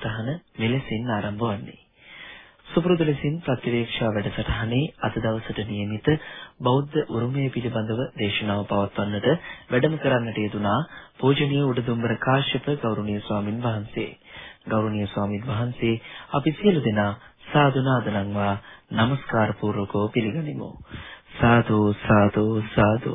වැඩසටහන මෙලෙසින් ආරම්භ වන්නේ. සුපුරුදු ලෙසින් ප්‍රතිවේක්ෂා වැඩසටහනේ අද දවසට නියමිත බෞද්ධ උරුමය පිළිබඳව දේශනාව පවත්වන්නට වැඩම කරන්නට යෙදුනා පූජනීය උඩදුම්බර කාශ්‍යප ගෞරවනීය ස්වාමින් වහන්සේ. ගෞරවනීය ස්වාමින් වහන්සේ අපි සියලු දෙනා සාදු නාදනම්වා নমස්කාර පූර්වකව පිළිගනිමු. සාදු සාදු සාදු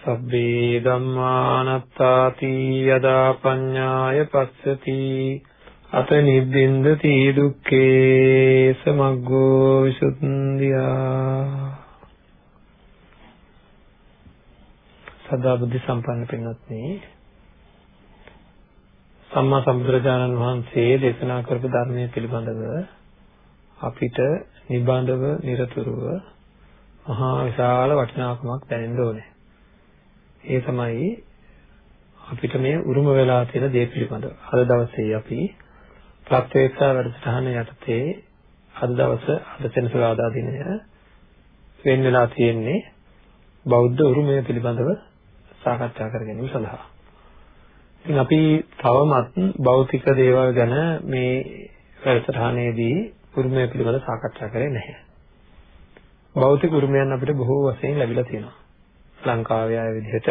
සබ්බේ ධම්මානත්තාති යදා පඤ්ඤාය පස්සති. අත නිබ්බින්දති දුක්ඛේ සමග්ගෝ විසුද්ධියා. සදා බුද්ධ සම්පන්න පින්වත්නි. සම්මා සම්බුදුරජාණන් වහන්සේ දේශනා කරපු ධර්මයේ පිළිබඳව අපිට නිබඳව নিরතුරුව මහා විශාල වටිනාකමක් දැනෙන්න ඕනේ. ඒ තමයි අපිට මේ උරුම වෙලා තියෙන දේ පිළිබඳව. අද දවසේ අපි ප්‍රත්‍යක්ෂ වැඩසටහන යටතේ අද දවස අද සෙනසුරාදා දිනය වෙන් වෙලා තියෙන්නේ බෞද්ධ උරුමය පිළිබඳව සාකච්ඡා කර ගැනීම සඳහා. ඉතින් අපි තවමත් භෞතික දේවල් ගැන මේ වැඩසටහනේදී උරුමය පිළිබඳව සාකච්ඡා කරේ නැහැ. භෞතික උරුමයන් අපිට බොහෝ වශයෙන් ලැබිලා තියෙනවා. ලංකාවේ අය විදිහට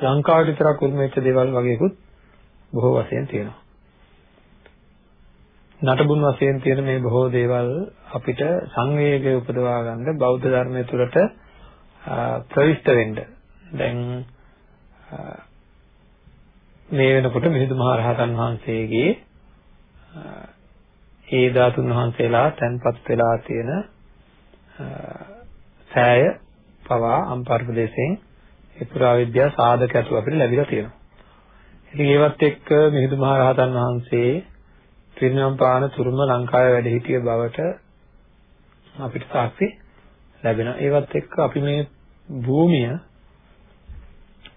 ලංකාවට විතරක් උරුම වෙච්ච දේවල් වගේකුත් බොහෝ වශයෙන් තියෙනවා. නටබුන් වශයෙන් තියෙන මේ බොහෝ දේවල් අපිට සංවේගය උපදවා ගන්න බෞද්ධ ධර්මය තුළට ප්‍රවිෂ්ඨ වෙන්න. දැන් මේ වෙනකොට මිහිඳු මහ රහතන් වහන්සේගේ ඒ ධාතුන් වහන්සේලා තැන්පත් වෙලා තියෙන සෑය පවා අම්පාර ප්‍රදේශයෙන් ඒ පුරාවිද්‍යා සාධක ඇතුව අපිට ලැබිලා තියෙනවා. ඉතින් ඒවත් එක්ක මිහිඳු මහ රහතන් වහන්සේ පිරිනම් පාන තුරුම ලංකාවේ වැඩ සිටිය බවට අපිට සාක්ෂි ලැබෙනවා. ඒවත් එක්ක අපි මේ භූමිය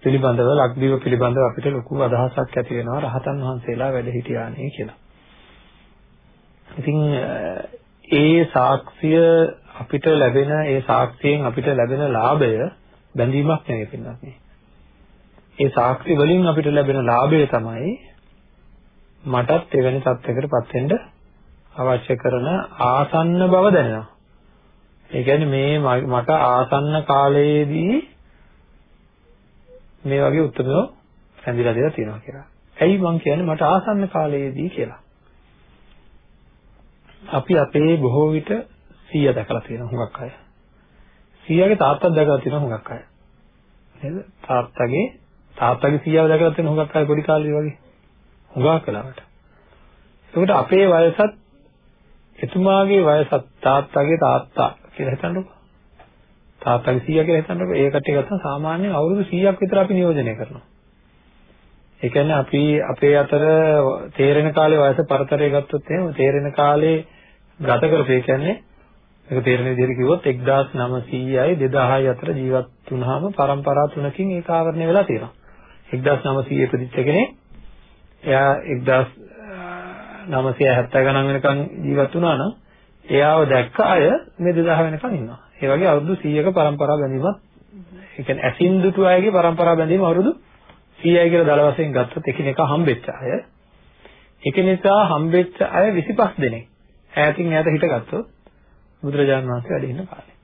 පිළිබඳව ලක්දිව පිළිබඳව අපිට ලොකු අදහසක් ඇති වෙනවා රහතන් වහන්සේලා වැඩ සිටියානේ කියලා. ඉතින් ඒ සාක්ෂිය අපිට ලැබෙන ඒ සාක්ෂියෙන් අපිට ලැබෙන ලාභය බැඳීමක් නෙවෙයි පින්නත් නේ. ඒ සාක්ෂි වලින් අපිට ලැබෙන ලාභය තමයි මටත් එවැනි තත්යකටපත් වෙන්න අවශ්‍ය කරන ආසන්න බව දැනෙනවා. ඒ කියන්නේ මේ මට ආසන්න කාලයේදී මේ වගේ උත්තරෝ රැඳිලා දෙලා තියෙනවා කියලා. ඇයි මං කියන්නේ මට ආසන්න කාලයේදී කියලා. අපි අපේ බොහෝ විට සීයා දැකලා තියෙනවා හුඟක් අය. සීයාගේ තාත්තත් දැකලා තියෙනවා හුඟක් අය. නේද? තාත්තගේ තාත්තගේ සීයාව දැකලා තියෙන හුඟක් අය පොඩි කාලේ වගේ. හුඟක් වෙලාවට. ඒකට අපේ වයසත් එතුමාගේ වයසත් තාත්තගේ තාත්තා කියලා හිතන්නකෝ. තාත්තගේ සීයා කියලා හිතන්නකෝ. ඒ කට්ටිය ගත්තා සාමාන්‍යයෙන් අවුරුදු 100ක් විතර අපි නියෝජනය කරනවා. ඒ කියන්නේ අපි අපේ අතර තේරෙන කාලේ වයස පරතරය ගත්තොත් එහෙම තේරෙන කාලේ ගත කරපේ කියන්නේ ඒක තේරෙන විදිහට කිව්වොත් 1900යි 2000යි අතර ජීවත් වුණාම පරම්පරා තුනකින් ඒක ආවරණය වෙලා තියෙනවා. 1900 ඉපදිච්ච කෙනෙක් එයා 1970 ගණන් වෙනකන් ජීවත් වුණා නම් එයාව දැක්ක අය මේ 2000 වෙනකන් ඉන්නවා. ඒ වගේ අවුරුදු 100ක පරම්පරා බැඳීමක් ඒ කියන්නේ ඇසින් දුටු අයගේ පරම්පරා බැඳීම අවුරුදු 100යි කියලා දල වශයෙන් ගත්තොත් එකිනෙකා හම්බෙච්ච අය. ඒක නිසා හම්බෙච්ච අය 25 දෙනෙක්. ඈතින් ඈත හිටගත්තොත් බුදුරජාණන් වහන්සේ වැඩ ඉන්න කාලේ.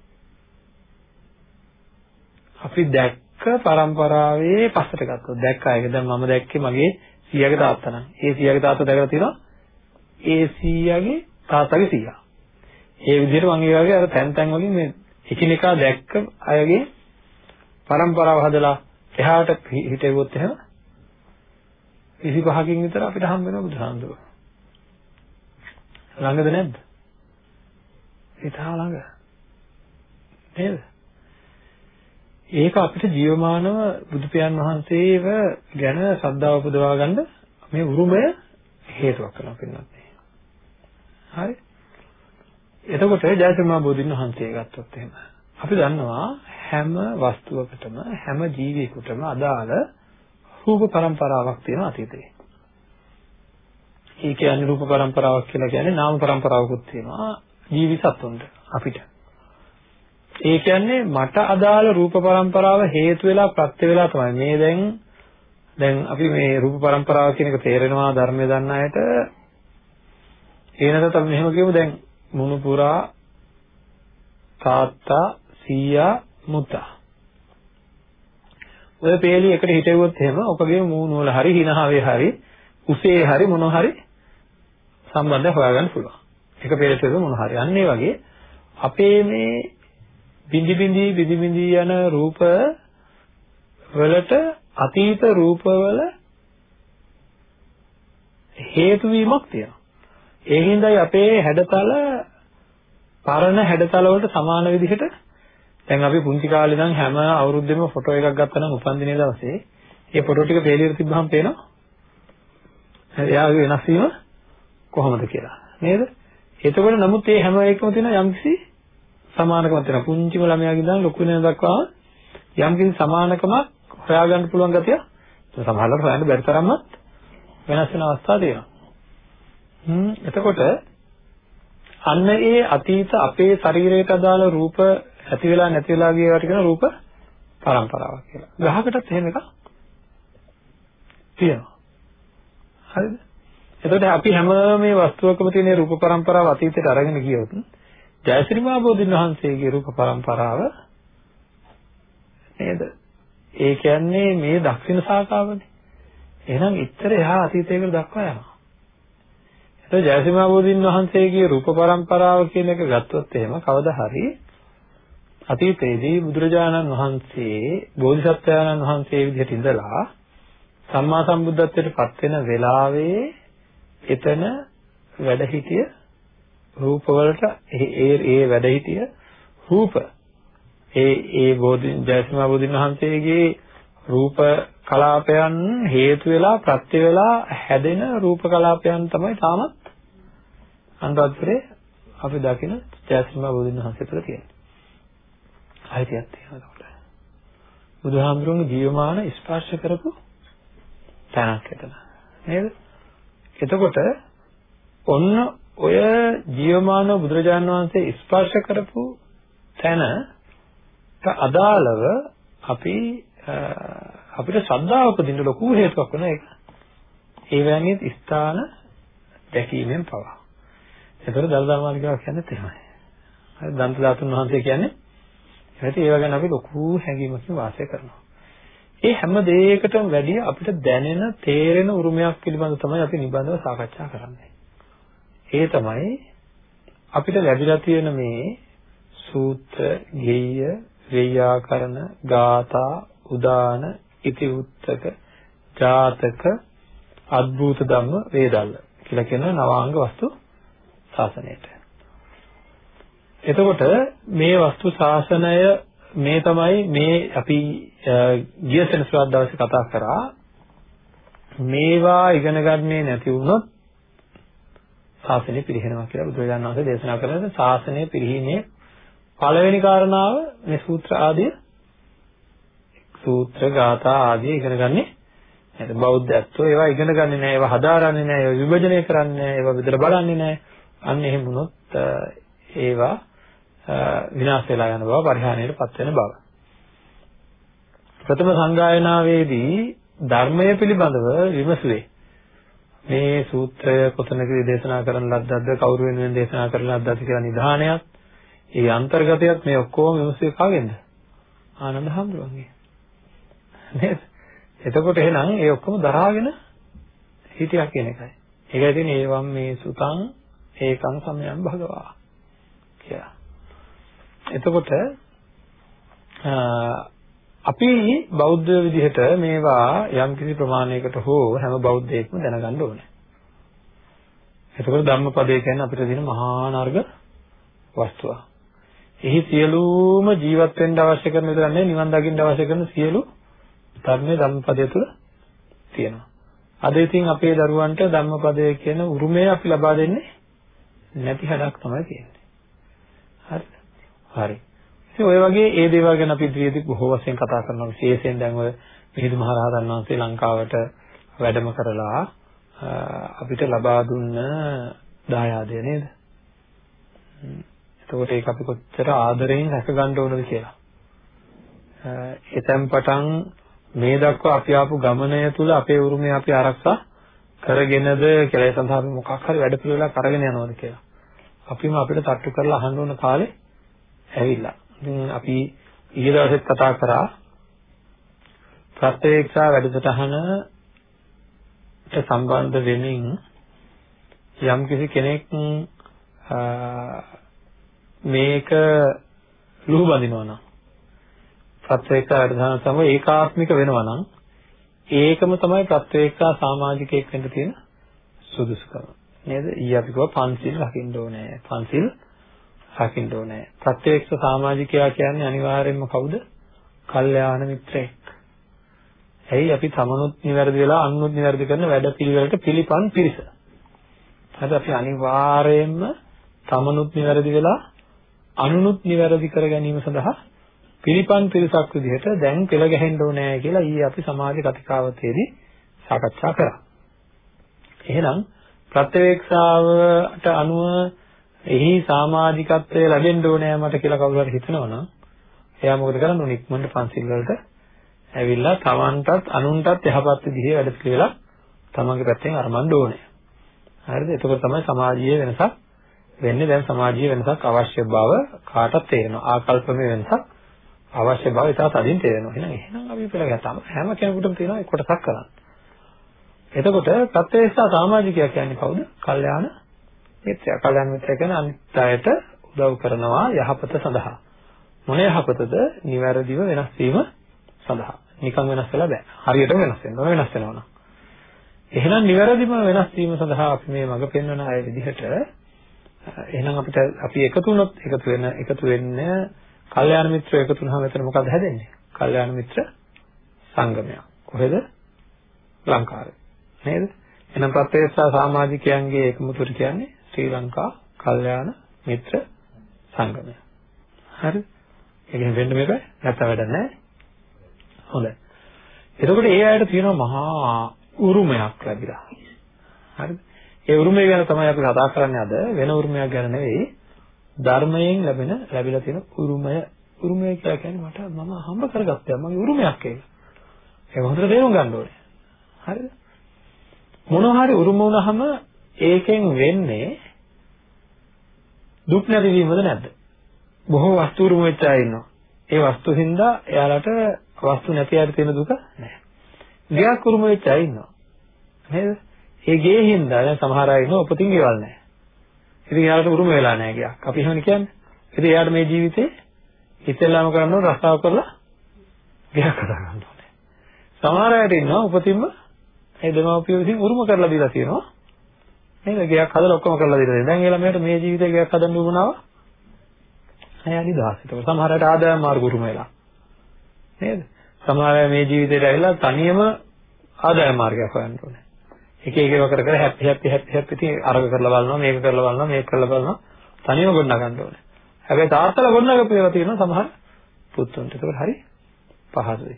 අපි දැක්ක પરම්පරාවේ පස්සට ගත්තොත් දැක්ක අයක දැන් මම දැක්කේ මගේ සීයාගේ තාත්තා නම්. ඒ සීයාගේ තාත්තා දැකලා තියෙනවා ඒ සීයාගේ තාත්තගේ සීයා. ඒ විදිහට මම ඒ වගේ අර තැන් තැන් වලින් මේ එකිනෙකා දැක්ක අයගේ પરම්පරාව හදලා එහාට හිටෙවොත් එහෙම 25කින් විතර අපිට හම් වෙනවා බුදුහාමුදුරුවෝ. ළඟද නැද්ද? ඉතා ළඟ. නේද? ඒක අපිට ජීවමානව බුදු පියාණන් වහන්සේව ගැන ශ්‍රද්ධාව උපදවා ගන්න මේ උරුමය හේතුවක් කරනවා පින්නත් හරි? එතකොට ජයතුමා බෝධින් වහන්සේ ගත්තොත් එහෙම අපි දන්නවා හැම වස්තුවකටම හැම ජීවියෙකුටම අදාළ රූප પરම්පරාවක් තියෙන අතීතේ ඒ කියන්නේ රූප પરම්පරාවක් කියලා කියන්නේ නාම પરම්පරාවකුත් තියෙනවා. ජීවි සත්තුන්ට අපිට. ඒ කියන්නේ මට අදාළ රූප પરම්පරාව හේතු වෙලා ප්‍රත්‍ය වෙලා තමයි. මේ දැන් දැන් අපි මේ රූප પરම්පරාව කියන එක තේරෙනවා ධර්මය දන්න අයට. එනකට අපි මෙහෙම කියමු. දැන් මුණු පුරා තාත්තා සීයා මුතා ඔය peeli එකට හිටෙව්වොත් එහෙම ඔකගේ මූණ වල හරි හිනාවේ හරි උසේ හරි මොනවා හරි සම්බන්ධය හොයාගන්න පුළුවන්. එක පේලට මොන හරි. අන්න ඒ වගේ අපේ මේ බිඳි බිඳි බිඳි බිඳි යන රූප වලට අතීත රූපවල හේතු වීමක් තියෙනවා. ඒ හින්දායි අපේ හැඩතල පරණ හැඩතල වලට සමාන විදිහට දැන් අපි පුංචි කාලේ ඉඳන් හැම අවුරුද්දෙම ෆොටෝ එකක් ගත්තා නම් උපන්දිනේ දවසේ ඒ ෆොටෝ ටික පෙළියට තිබ්බහම පේනවා. එයාගේ වෙනස් වීම කොහොමද කියලා. නේද? එතකොට නමුත් මේ හැම එකම තියෙන යම්කිසි සමානකමක් තියෙනවා. පුංචිම ළමයාගේ ඉඳන් ලොකු වෙන දක්වා යම්කිසි සමානකමක් හොයාගන්න පුළුවන් ගතිය සමහරවිට හොයන්න බැරි තරම්වත් වෙනස් වෙන අවස්ථා තියෙනවා. හ්ම් එතකොට අන්න ඒ අතීත අපේ ශරීරයට අදාළ රූප ඇති වෙලා නැති වෙලා ගිය ඒවාට කියන රූප පරම්පරාවක් කියලා. ගහකටත් එහෙම එකක් තියෙනවා. හරිද? එතකොට අපි හැම මේ වස්තුවකම තියෙන රූප පරම්පරාව අතීතයට අරගෙන ගියොත් ජයශ්‍රී මහ බෝධින් වහන්සේගේ රූප පරම්පරාව නේද? ඒ කියන්නේ මේ දක්ෂින ශාඛාවනේ. එහෙනම් ඉතර එහා අතීතයකට දක්වා යනවා. එතකොට ජයශ්‍රී මහ බෝධින් වහන්සේගේ රූප පරම්පරාව කියන එක ගත්තොත් එහෙම කවදා හරි අතීතයේදී බුදුරජාණන් වහන්සේ බෝධිසත්වයන්න් වහන්සේ විදිහට ඉඳලා සම්මා සම්බුද්ධත්වයට පත් වෙන වෙලාවේ එතන වැඩ හිටිය රූපවලට ඒ ඒ වැඩ හිටිය රූප ඒ ඒ බෝධි ජයසිමා බෝධින් වහන්සේගේ රූප කලාපයන් හේතු වෙලා ප්‍රත්‍ය වෙලා හැදෙන රූප කලාපයන් තමයි තාමත් අනුරාධපුරේ අපි දකින ජයසිමා බෝධින් වහන්සේ තුළ තියෙන්නේ. අයිතියක් තියෙනවා ඒකට. බුදුහාමුදුරන්ගේ ජීවමාන ස්පර්ශ කරපු තැනක් එතන. නේද? එතකොට ඔන්න ඔය ජීවමානව බුදුරජාණන් වහන්සේ ස්පර්ශ කරපු තැනට අදාළව අපි අපිට ශ්‍රද්ධාව උපදින්න ලොකු හේතුවක් වෙන එක. ඒ වැන්නේ ස්ථාන දැකීමෙන් පවා. ඒතර දල්දා මාලිකාව කියන්නේ එහෙමයි. හරි දන්ත ධාතුන් වහන්සේ කියන්නේ ඒත් ඒව ගැන අපි ලොකු හැඟීමකින් වාසය කරනවා. ඒ හැම දෙයකටම වැඩිය අපිට දැනෙන තේරෙන උරුමයක් පිළිබඳව තමයි අපි නිබඳව සාකච්ඡා කරන්නේ. ඒ තමයි අපිට ලැබිලා තියෙන මේ සූත්‍ර, ගෙය්‍ය, වේයාකරණ, ගාථා, උදාන, ඉතිඋත්තක, ජාතක, අද්භූත ධම්ම වේදල්ල කියලා කියන නවාංග වස්තු ශාසනයට. එතකොට මේ වස්තු ශාසනය මේ තමයි මේ අපි ගිය සෙනසුරාදා දවසේ කතා කරා. මේවා ඉගෙන ගන්නේ නැති වුණොත් ශාසනය පිරිහෙනවා කියලා බුදුරජාණන් වහන්සේ දේශනා කරන ශාසනය පිරිහීමේ පළවෙනි කාරණාව මේ සූත්‍ර ආදී සූත්‍ර ගාථා ආදී ඉගෙන ගන්නේ නැත්නම් බෞද්ධත්වෝ ඒවා ඉගෙන ගන්නේ නැහැ ඒවා හදාරන්නේ නැහැ ඒවා විභජනය කරන්නේ නැහැ ඒවා විතර බලන්නේ නැහැ. අන්න එහෙම වුණොත් ඒවා විනාශ වෙලා යන බව පරිහානියට පත් වෙන බව. ප්‍රථම සංගායනාවේදී ධර්මය පිළිබඳව විමසුවේ මේ සූත්‍රය කොතනකදී දේශනා කරන ලද්දක්ද කවුරු වෙනුවෙන් දේශනා කරන ලද්දක්ද කියලා නිධානයක් ඒ අන්තර්ගතයක් මේ ඔක්කොම විමසුවේ කාගෙන්ද ආනන්ද හැඳුරුවන්ගේ නේද එතකොට එහෙනම් ඒ ඔක්කොම දරාගෙන හිටියා කියන එකයි. ඒකයි තියෙන්නේ ඒවම් මේ සුතං ඒකං සමයං භගවා කියලා. එතකොට අපි බෞද්ධ විදිහට මේවා යම් කිසි ප්‍රමාණයකට හෝ හැම බෞද්ධයෙක්ම දැනගන්න ඕනේ. එතකොට ධම්මපදය කියන්නේ අපිට දෙන මහා නර්ග වස්තුවක්. එහි සියලුම ජීවත් වෙන්න අවශ්‍ය කරන විතර නෙවෙයි නිවන් දකින්න අවශ්‍ය කරන සියලු ධර්මයේ ධම්මපදය තුල තියෙනවා. අද ඉතින් අපේ දරුවන්ට ධම්මපදය කියන උරුමය අපි ලබා දෙන්නේ නැති හැඩක් තමයි තියෙන්නේ. හරිද? හරි. ඉතින් ඔය වගේ ඒ දේවල් ගැන අපි ඉදිරියේදී බොහෝ වශයෙන් කතා කරනවා. විශේෂයෙන් දැන් ඔය මිහිඳු මහ රහතන් වහන්සේ ලංකාවට වැඩම කරලා අපිට ලබා දුන්න දායාදය නේද? එතකොට ඒක අපි කොච්චර ආදරෙන් රැක ගන්න ඕනද කියලා. එතෙන් පටන් මේ දක්වා අපි ආපු ගමනය තුල අපේ උරුමය අපි ආරක්ෂා කරගෙනද කියලා ඒ සඳහා අපි මොකක් හරි වැඩ පිළිවෙලක් අරගෙන යනවද කියලා. අපිම අපිට තට්ටු කරලා අහන්න ඕන කාලේ ඇවිල්ලා. ඉතින් අපි ඊයේ දවසෙත් කතා කරා ප්‍රත්‍යක්ෂා වැඩසටහනට සම්බන්ධ වෙමින් යම් කිසි කෙනෙක් මේක ලුහු බඳිනවා නම් ප්‍රත්‍යක්ෂා වැඩසටහන සමග ඒකාත්මික වෙනවා නම් ඒකම තමයි ප්‍රත්‍යක්ෂා සමාජිකයෙක් වෙන්න තියෙන සුදුසුකම. නේද? ඊය අපි කිව්වා පන්සිල් රකින්න ඕනේ. පන්සිල් රකින්න ඕනේ. ප්‍රත්‍යක්ෂ සමාජිකයා කියන්නේ අනිවාර්යයෙන්ම කවුද? කල්යාණ මිත්‍රයෙක්. ඇයි අපි තමනුත් නිවැරදි වෙලා අනුනුත් නිවැරදි කරන වැඩ පිළිවෙලට පිළිපන් පිරිස. හරි අපි අනිවාර්යයෙන්ම තමනුත් නිවැරදි වෙලා අනුනුත් නිවැරදි කර ගැනීම සඳහා පිළිපන් පිරිසක් විදිහට දැන් පෙළ ගැහෙන්න ඕනේ කියලා ඊයේ අපි සමාජ කතිකාවතේදී සාකච්ඡා කරා. එහෙනම් ප්‍රත්‍යවේක්ෂාවට අනුව එහි සමාජිකත්වය ලැබෙන්න ඕනේ මට කියලා කවුරු හරි හිතනවනම් එයා මොකද කරන්නේ උන් ඉක්මනට පන්සිල් වලට ඇවිල්ලා තමන්ටත් අනුන්ටත් යහපත් විදිහේ වැඩ පිළිවෙලක් තමන්ගේ පැත්තෙන් අරමන්න ඕනේ. හරිද? එතකොට තමයි සමාජීය වෙනසක් වෙන්නේ. දැන් සමාජීය වෙනසක් අවශ්‍ය බව කාටත් තේරෙනවා. ආකල්පමය වෙනසක් අවශ්‍ය බව ඉතාල තදින් තේරෙනවා. එහෙනම් එහෙනම් අපි පිළිගත්තාම හැම කෙනෙකුටම තියෙනවා ඒ කොටසක් කරන්න. එතකොට ප්‍රත්‍යක්ෂ සමාජිකයා කියන්නේ කවුද? කල්යාණ මිත්‍යා. කල්යාණ මිත්‍යා කියන්නේ අනිත් අයට උදව් කරනවා යහපත සඳහා. මොන යහපතද? නිවැරදිව වෙනස් වීම සඳහා. නිකන් වෙනස් වෙලා බෑ. හරියටම වෙනස් වෙන්න ඕන වෙනස් වෙනවා නම්. එහෙනම් නිවැරදිම වෙනස් වීම සඳහා අපි මේ මඟ පෙන්වන අය විදිහට එහෙනම් අපිට අපි එකතු වුණොත් එකතු වෙන එකතු වෙන්න කල්යාණ මිත්‍රයෝ එකතු වුණාම එතන මොකද හැදෙන්නේ? කල්යාණ මිත්‍ර සංගමයක්. කොහෙද? ලංකාවේ. නේද? එහෙනම් ප්‍රත්‍යක්ෂ සමාජිකයන්ගේ එකමුතුට කියන්නේ ශ්‍රී ලංකා කල්යාණ මිත්‍ර සංගමය. හරි? ඒක වෙන්න මේක නැත්නම් වැඩක් නැහැ. හොඳයි. එතකොට ඒ අයට තියෙනවා මහා උරුමයක් ලැබිලා. හරිද? ඒ උරුමය ගැන තමයි අපි කතා කරන්නේ අද. වෙන උරුමයක් ගැන නෙවෙයි. ධර්මයෙන් ලැබෙන ලැබිලා තියෙන උරුමය. උරුමය කියලා කියන්නේ මට මම හම්බ කරගත්තා. මගේ උරුමයක් ඒක. ඒක හොඳට තේරුම් ගන්න ඕනේ. හරිද? මොනවා හරි උරුම වුණාම ඒකෙන් වෙන්නේ දුක් නැතිවීමද නැද්ද? බොහෝ වස්තු උරුම වෙච්ච අය ඉන්නවා. ඒ වස්තු හින්දා එයාලට වස්තු නැති අයට තියෙන දුක නැහැ. ගයක් උරුම වෙච්ච අය ඉන්නවා. නේද? ඒ ගේ හින්දා දැන් සමහර අය ඉන්නවා උපතින් ගෙවල් නැහැ. ඉතින් එයාලට උරුම වෙලා නැහැ ගයක්. අපි එහෙමනේ කියන්නේ. ඉතින් එයාට මේ ජීවිතේ ඉස්සෙල්ලාම කරන්න ඕන රස්සාව කරලා ගයක් හදා ගන්න ඕනේ. සමහර අයට ඉන්නවා උපතින්ම ඒ දෙමාපියෝ විසින් උරුම කරලා දීලා තියෙනවා. නේද? ගයක් හදලා ඔක්කොම කරලා දීලා තියෙනවා. දැන් ඒ ළමයාට මේ ජීවිතේ ගයක් හදන්න උවමනාව නැහැ නිදහස්. ඒක සමහර අයට ආදායම් මාර්ග උරුම වෙලා. නේද? සමහර අය මේ ජීවිතේට ඇවිල්ලා තනියම ආදායම් මාර්ගයක් හොයන්න ඕනේ. එක එක ඒවා කර කර හැපි හැපි හැපි හැපි ඉතින් අරග කරලා බලනවා මේක කරලා බලනවා මේක කරලා බලනවා තනියම ගොඩනගන්න ඕනේ. හැබැයි තාත්තලා ගොඩනගපු ඒවා තියෙනවා සමහර පුතුන්ට. ඒක හරි පහසුයි.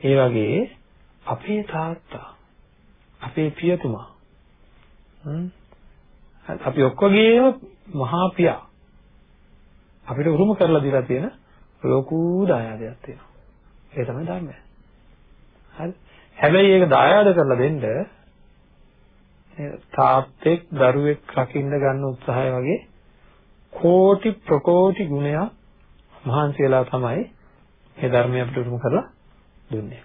ඒ වගේ අපේ තාත්තා අපේ පියතුමා අපි ඔක්කොගේම මහා පියා අපිට උරුම කරලා දීලා තියෙන ලොකු දායාදයක් තියෙනවා. ඒ තමයි ධර්මය. හරි. හැබැයි ඒක දායාද කරලා දෙන්න තාත්තෙක් දරුවෙක් රකින්න ගන්න උත්සාහය වගේ කෝටි ප්‍රකෝටි ගුණයක් මහන්සි වෙලා තමයි මේ ධර්මය අපිට උරුම කරලා දුන්නේ.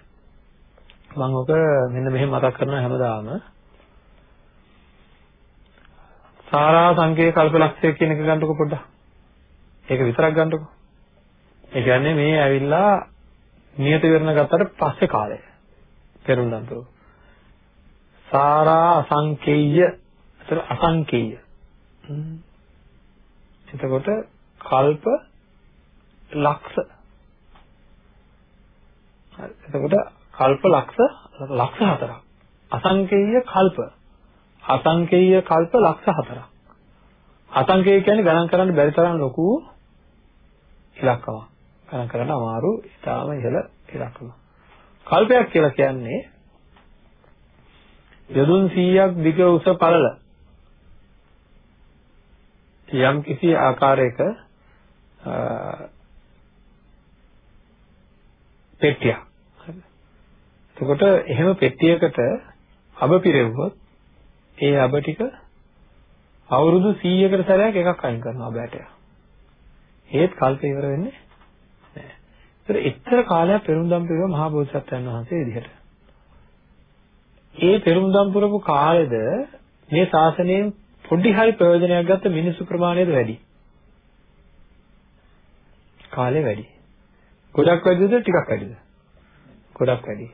මම ඔක මෙන්න මෙහෙම මතක් කරනවා හැමදාම සාරා සංකේය කල්පලක්ෂය කියන එක ගන්නකො පොඩ්ඩක්. ඒක විතරක් ගන්නකො. ඒ කියන්නේ මේ ඇවිල්ලා නියත විවරණ ගත්තට පස්සේ කාලය. පෙරුම්දම් පුරු. සාරා අසංකේය. ඒතර අසංකේය. එතකොට කල්ප ලක්ෂ හරි. එතකොට කල්ප ලක්ෂ ලක්ෂ හතරක්. අසංකේය කල්ප. අසංකේය කල්ප ලක්ෂ හතරක්. අසංකේය කියන්නේ ගණන් කරන්න බැරි තරම් ලොකු ඉලක්කමක්. ගණන් කරන්න අමාරු ඉතාම ඉහළ ඉලක්කමක්. කල්පයක් කියලා කියන්නේ යදුන් 100ක් දිග උස පළල යම් කිසි ආකාරයක පෙට්ටියක්. එතකොට එහෙම පෙට්ටියකට අබ පිරෙව්වොත් ඒ අබ ටික අවුරුදු 100කට සැරයක් එකක් අයින් කරනවා අබෑටය. ඒත් කල්ප ඉවර වෙන්නේ නැහැ. ඒතර එච්චර කාලයක් පෙරුම්දම් පිරුව මහා බෝසත්යන් වහන්සේ විදිහට. ඒ පෙරුම්දම් පුරපු කාලෙද මේ ශාසනයෙන් පොඩි හරි ප්‍රයෝජනයක් ගත්ත මිනිසු ප්‍රමාණයද වැඩි. කාලේ වැඩි. ගොඩක් වැඩිද ටිකක් වැඩිද? ගොඩක් වැඩි.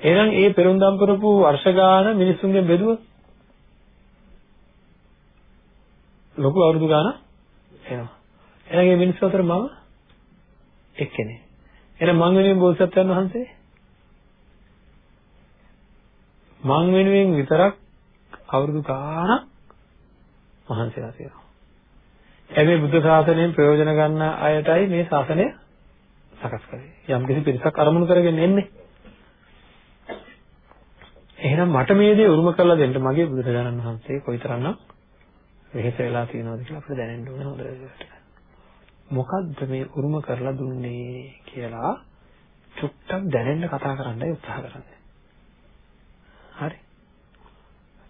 එහෙනම් ඒ පෙරුම්දම් කරපු වර්ෂ ගාන මිනිස්සුන්ගෙන් බෙදුවොත් ලොකු අවුරුදු ගානක් එනවා. එහෙනම් මේ මිනිස්සු අතර මම එක්කෙනෙක්. එහෙනම් මං වෙනුවෙන් බෝසත්යන් වහන්සේ මං වෙනුවෙන් විතරක් අවුරුදු ගානක් මහන්සිලා තියෙනවා. හැබැයි බුද්ධ ශාසනයෙන් ප්‍රයෝජන ගන්න අයටයි මේ ශාසනය සකස් කරේ. යම් කිසි පිරිසක් අරමුණු කරගෙන එන්නේ. එහෙනම් මට මේ දේ උරුම කරලා දෙන්න මගේ බුදුරජාණන් වහන්සේ කොයිතරම්නම් වෙහෙස වෙලා තියෙනවද කියලා අපිට දැනෙන්න ඕනේ හොඳට. මොකද්ද මේ උරුම කරලා දුන්නේ කියලා චුට්ටක් දැනෙන්න කතා කරන්නයි උත්සාහ කරන්නේ. හරි.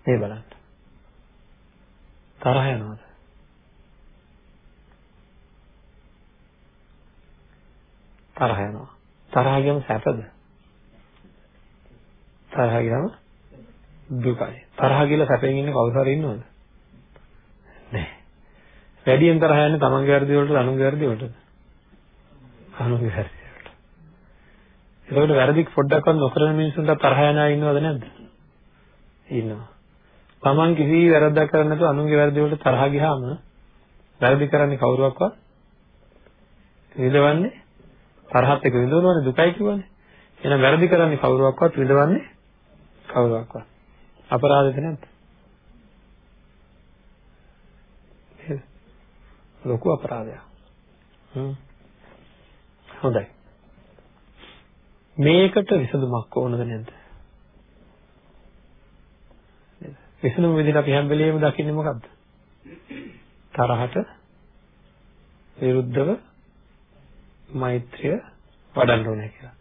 මේ බලන්න. තරහ යනවද? තරහ යනවා. තරහ ගියම සැපද? තරහ ගියම දුකයි. තරහ ගිහලා සැපෙන් ඉන්න කවුරු හරි ඉන්නවද? නැහැ. වැඩියෙන් තරහ යන්නේ තමන්ගේ වැරදි වලටද අනුන්ගේ වැරදි වලටද? අනුන්ගේ වැරදි වලට. ඒකෝට වැරදි පොඩ්ඩක්වත් නොකරන මිනිස්සුන්ට තරහ යන අය ඉන්නවද නැද්ද? ඉන්නවා. තමන් කිසි වැරද්දක් කරන්නේ නැතුව අනුන්ගේ වැරදි වලට තරහ ගියාම වැරදි කරන්නේ කවුරුවක්වත් විඳවන්නේ තරහත් එක විඳවනවනේ දුකයි කියවනේ. එහෙනම් වැරදි කරන්නේ කවුරුවක්වත් විඳවන්නේ කවුරුවක්වත්. අපරාධද නැද්ද? ලොකු අපරාධයක්. හ්ම්. හොඳයි. මේකට විසඳුමක් ඕනද නැද්ද? විසඳුම විදිහට අපි හැම වෙලෙම දකින්නේ මොකද්ද? තරහට විරුද්ධව මෛත්‍රිය වඩන්න ඕනේ කියලා.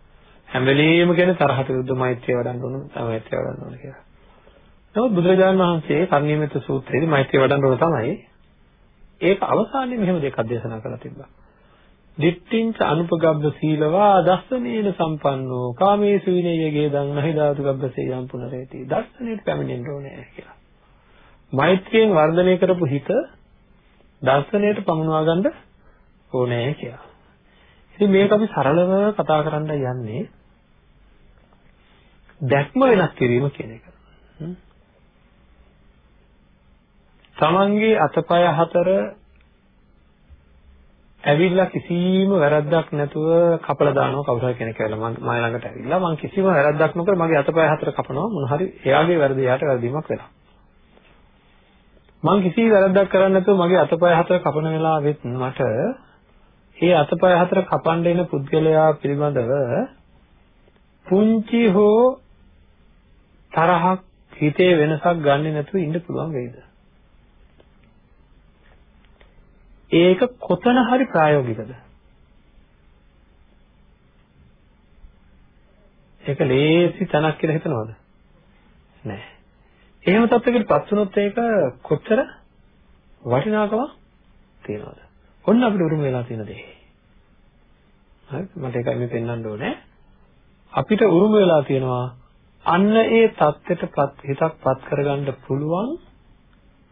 හැම වෙලෙම කියන්නේ තරහට විරුද්ධ මෛත්‍රිය වඩන්න ඕන, මෛත්‍රිය වඩන්න ඕන කියලා. නමුත් බුදුරජාණන් වහන්සේ කර්ණීයමෙත් සූත්‍රයේදී මෛත්‍රිය වඩන්න ඕන තමයි. ඒක අවසානයේ මෙහෙම දෙකක් දේශනා කරලා තිබ්බා. දිට්ඨින්ච අනුපගබ්බ සීලවා දස්සනේන සම්පන්නෝ කාමේසු විනයයේ දං නහි ධාතු ගබ්බසේ යම් පුනරේති. දස්සනේට පැමිණෙන්න ඕනේ කියලා. මෛත්‍රියෙන් වර්ධනය කරපු හිත දර්ශනයට පමුණවා ගන්න ඕනේ කියලා. ඉතින් මේක අපි සරලව කතා කරන්න යන්නේ දැක්ම වෙනස් කිරීම කියන එක. තමන්ගේ අතපය හතර ඇවිල්ලා කිසිම වැරද්දක් නැතුව කපලා දානවා කවුරු හරි කෙනෙක් ඇවිල්ලා මම ළඟට ඇවිල්ලා මම කිසිම වැරද්දක් නොකර මගේ අතපය හතර කපනවා මොන හරි එයාගේ වැරදි එයාට වැරදීමක් වෙලා. මං කිසි වැරද්දක් කරන්නේ නැතුව මගේ අතපය හතර කපන වෙලාවෙත් මට ඒ අතපය හතර කපන්න එන පුද්ගලයා පිළිබඳව පුංචි හෝ තරහක් හිතේ වෙනසක් ගන්නෙ නැතුව ඉන්න පුළුවන් වෙයිද? ඒක කොතන හරි ප්‍රායෝගිකද? ඒක ලේසි තැනක් කියලා හිතනවද? නෑ. එහෙම තත්ත්වයකටපත් වුණොත් ඒක කොච්චර වටිනාකමක් තියනවද? ඔන්න අපිට උරුම වෙලා තියෙන දේ. හරි මට ඒකයි මේ පෙන්වන්න ඕනේ. අපිට උරුම වෙලා තියෙනවා අන්න ඒ தත්ත්වයටපත් හිතක්පත් කරගන්න පුළුවන්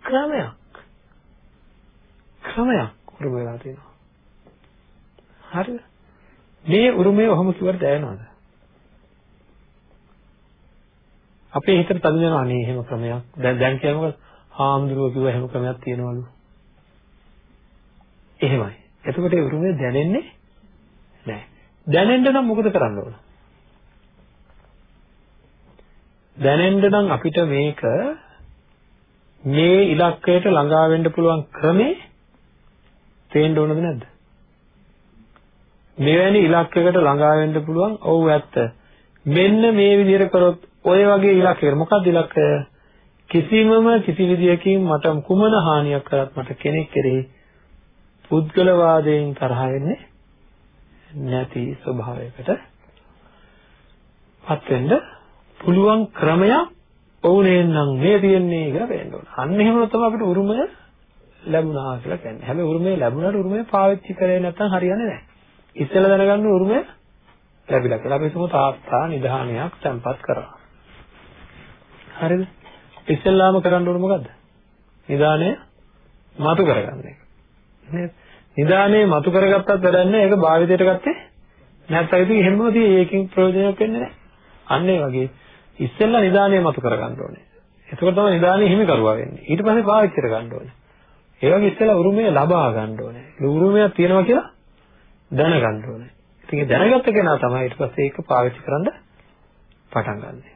ක්‍රමයක්. ක්‍රමයක් උරුම වෙලා තියෙනවා. හරිද? මේ උරුමය ඔහොම කිව්වට දැනෙනවද? අපේ හිතට තදිනවා අනේ එහෙම ක්‍රමයක්. දැන් දැන් කියනකොට හාමුදුරුවෝ කිව්වා එහෙම ක්‍රමයක් තියෙනවලු. එහෙමයි. එතකොට ඒ උරුමය දැනෙන්නේ නැහැ. දැනෙන්න නම් මොකද කරන්න ඕන? දැනෙන්න නම් අපිට මේක මේ ඉලක්කයට ළඟා වෙන්න පුළුවන් ක්‍රමේ තේන්න ඕනද නැද්ද? මෙවැනි ඉලක්කයකට ළඟා වෙන්න පුළුවන් ඔව් ඇත්ත. මෙන්න මේ විදිහට කරොත් ඔය වගේ ඉලක්කයකට මොකක්ද ඉලක්කය? කිසිමම කිසි විදියකින් මට කුමන හානියක් කරත් මට කෙනෙක් කෙරෙහි පුද්ගලවාදයෙන් තරහ වෙන්නේ නැති ස්වභාවයකට පත් වෙන්න පුළුවන් ක්‍රමයක් ඕනේ නම් මේ තියෙන්නේ කියලා වෙන්න ඕන. අන්න එහෙම තමයි අපිට උරුමය ලැබුණා කියලා කියන්නේ. හැබැයි උරුමය ලැබුණාට උරුමය පාවිච්චි කරේ නැත්නම් හරියන්නේ නැහැ. ඉස්සෙල්ලා දැනගන්න උරුමය ලැබිලා කියලා. අපි හිතමු තාත්තා නිධානයක් තැන්පත් කරා. හරිද? ඉස්සෙල්ලාම කරන්න ඕන මොකද්ද? නිදාණය මතු කරගන්න එක. නේද? නිදාණය මතු කරගත්තත් වැඩක් නැහැ. ඒක භාවිතයට ගත්තේ නැත්නම් ඉතින් එහෙමම තියෙයි. ඒකෙන් ප්‍රයෝජනයක් වෙන්නේ නැහැ. අන්න ඒ වගේ ඉස්සෙල්ලා නිදාණය මතු කරගන්න ඕනේ. එතකොට තමයි නිදාණය හිමිකරුවා වෙන්නේ. ඊට පස්සේ පාවිච්චි කරගන්න ඕනේ. ඒ වගේ ඉස්සෙල්ලා උරුමය ලබා ගන්න ඕනේ. උරුමයක් තියෙනවා කියලා දැනගන්න ඕනේ. ඉතින් ඒ දැනගත්ත කෙනා තමයි ඊට පස්සේ ඒක පාවිච්චි කරන්න පටන් ගන්නෙ.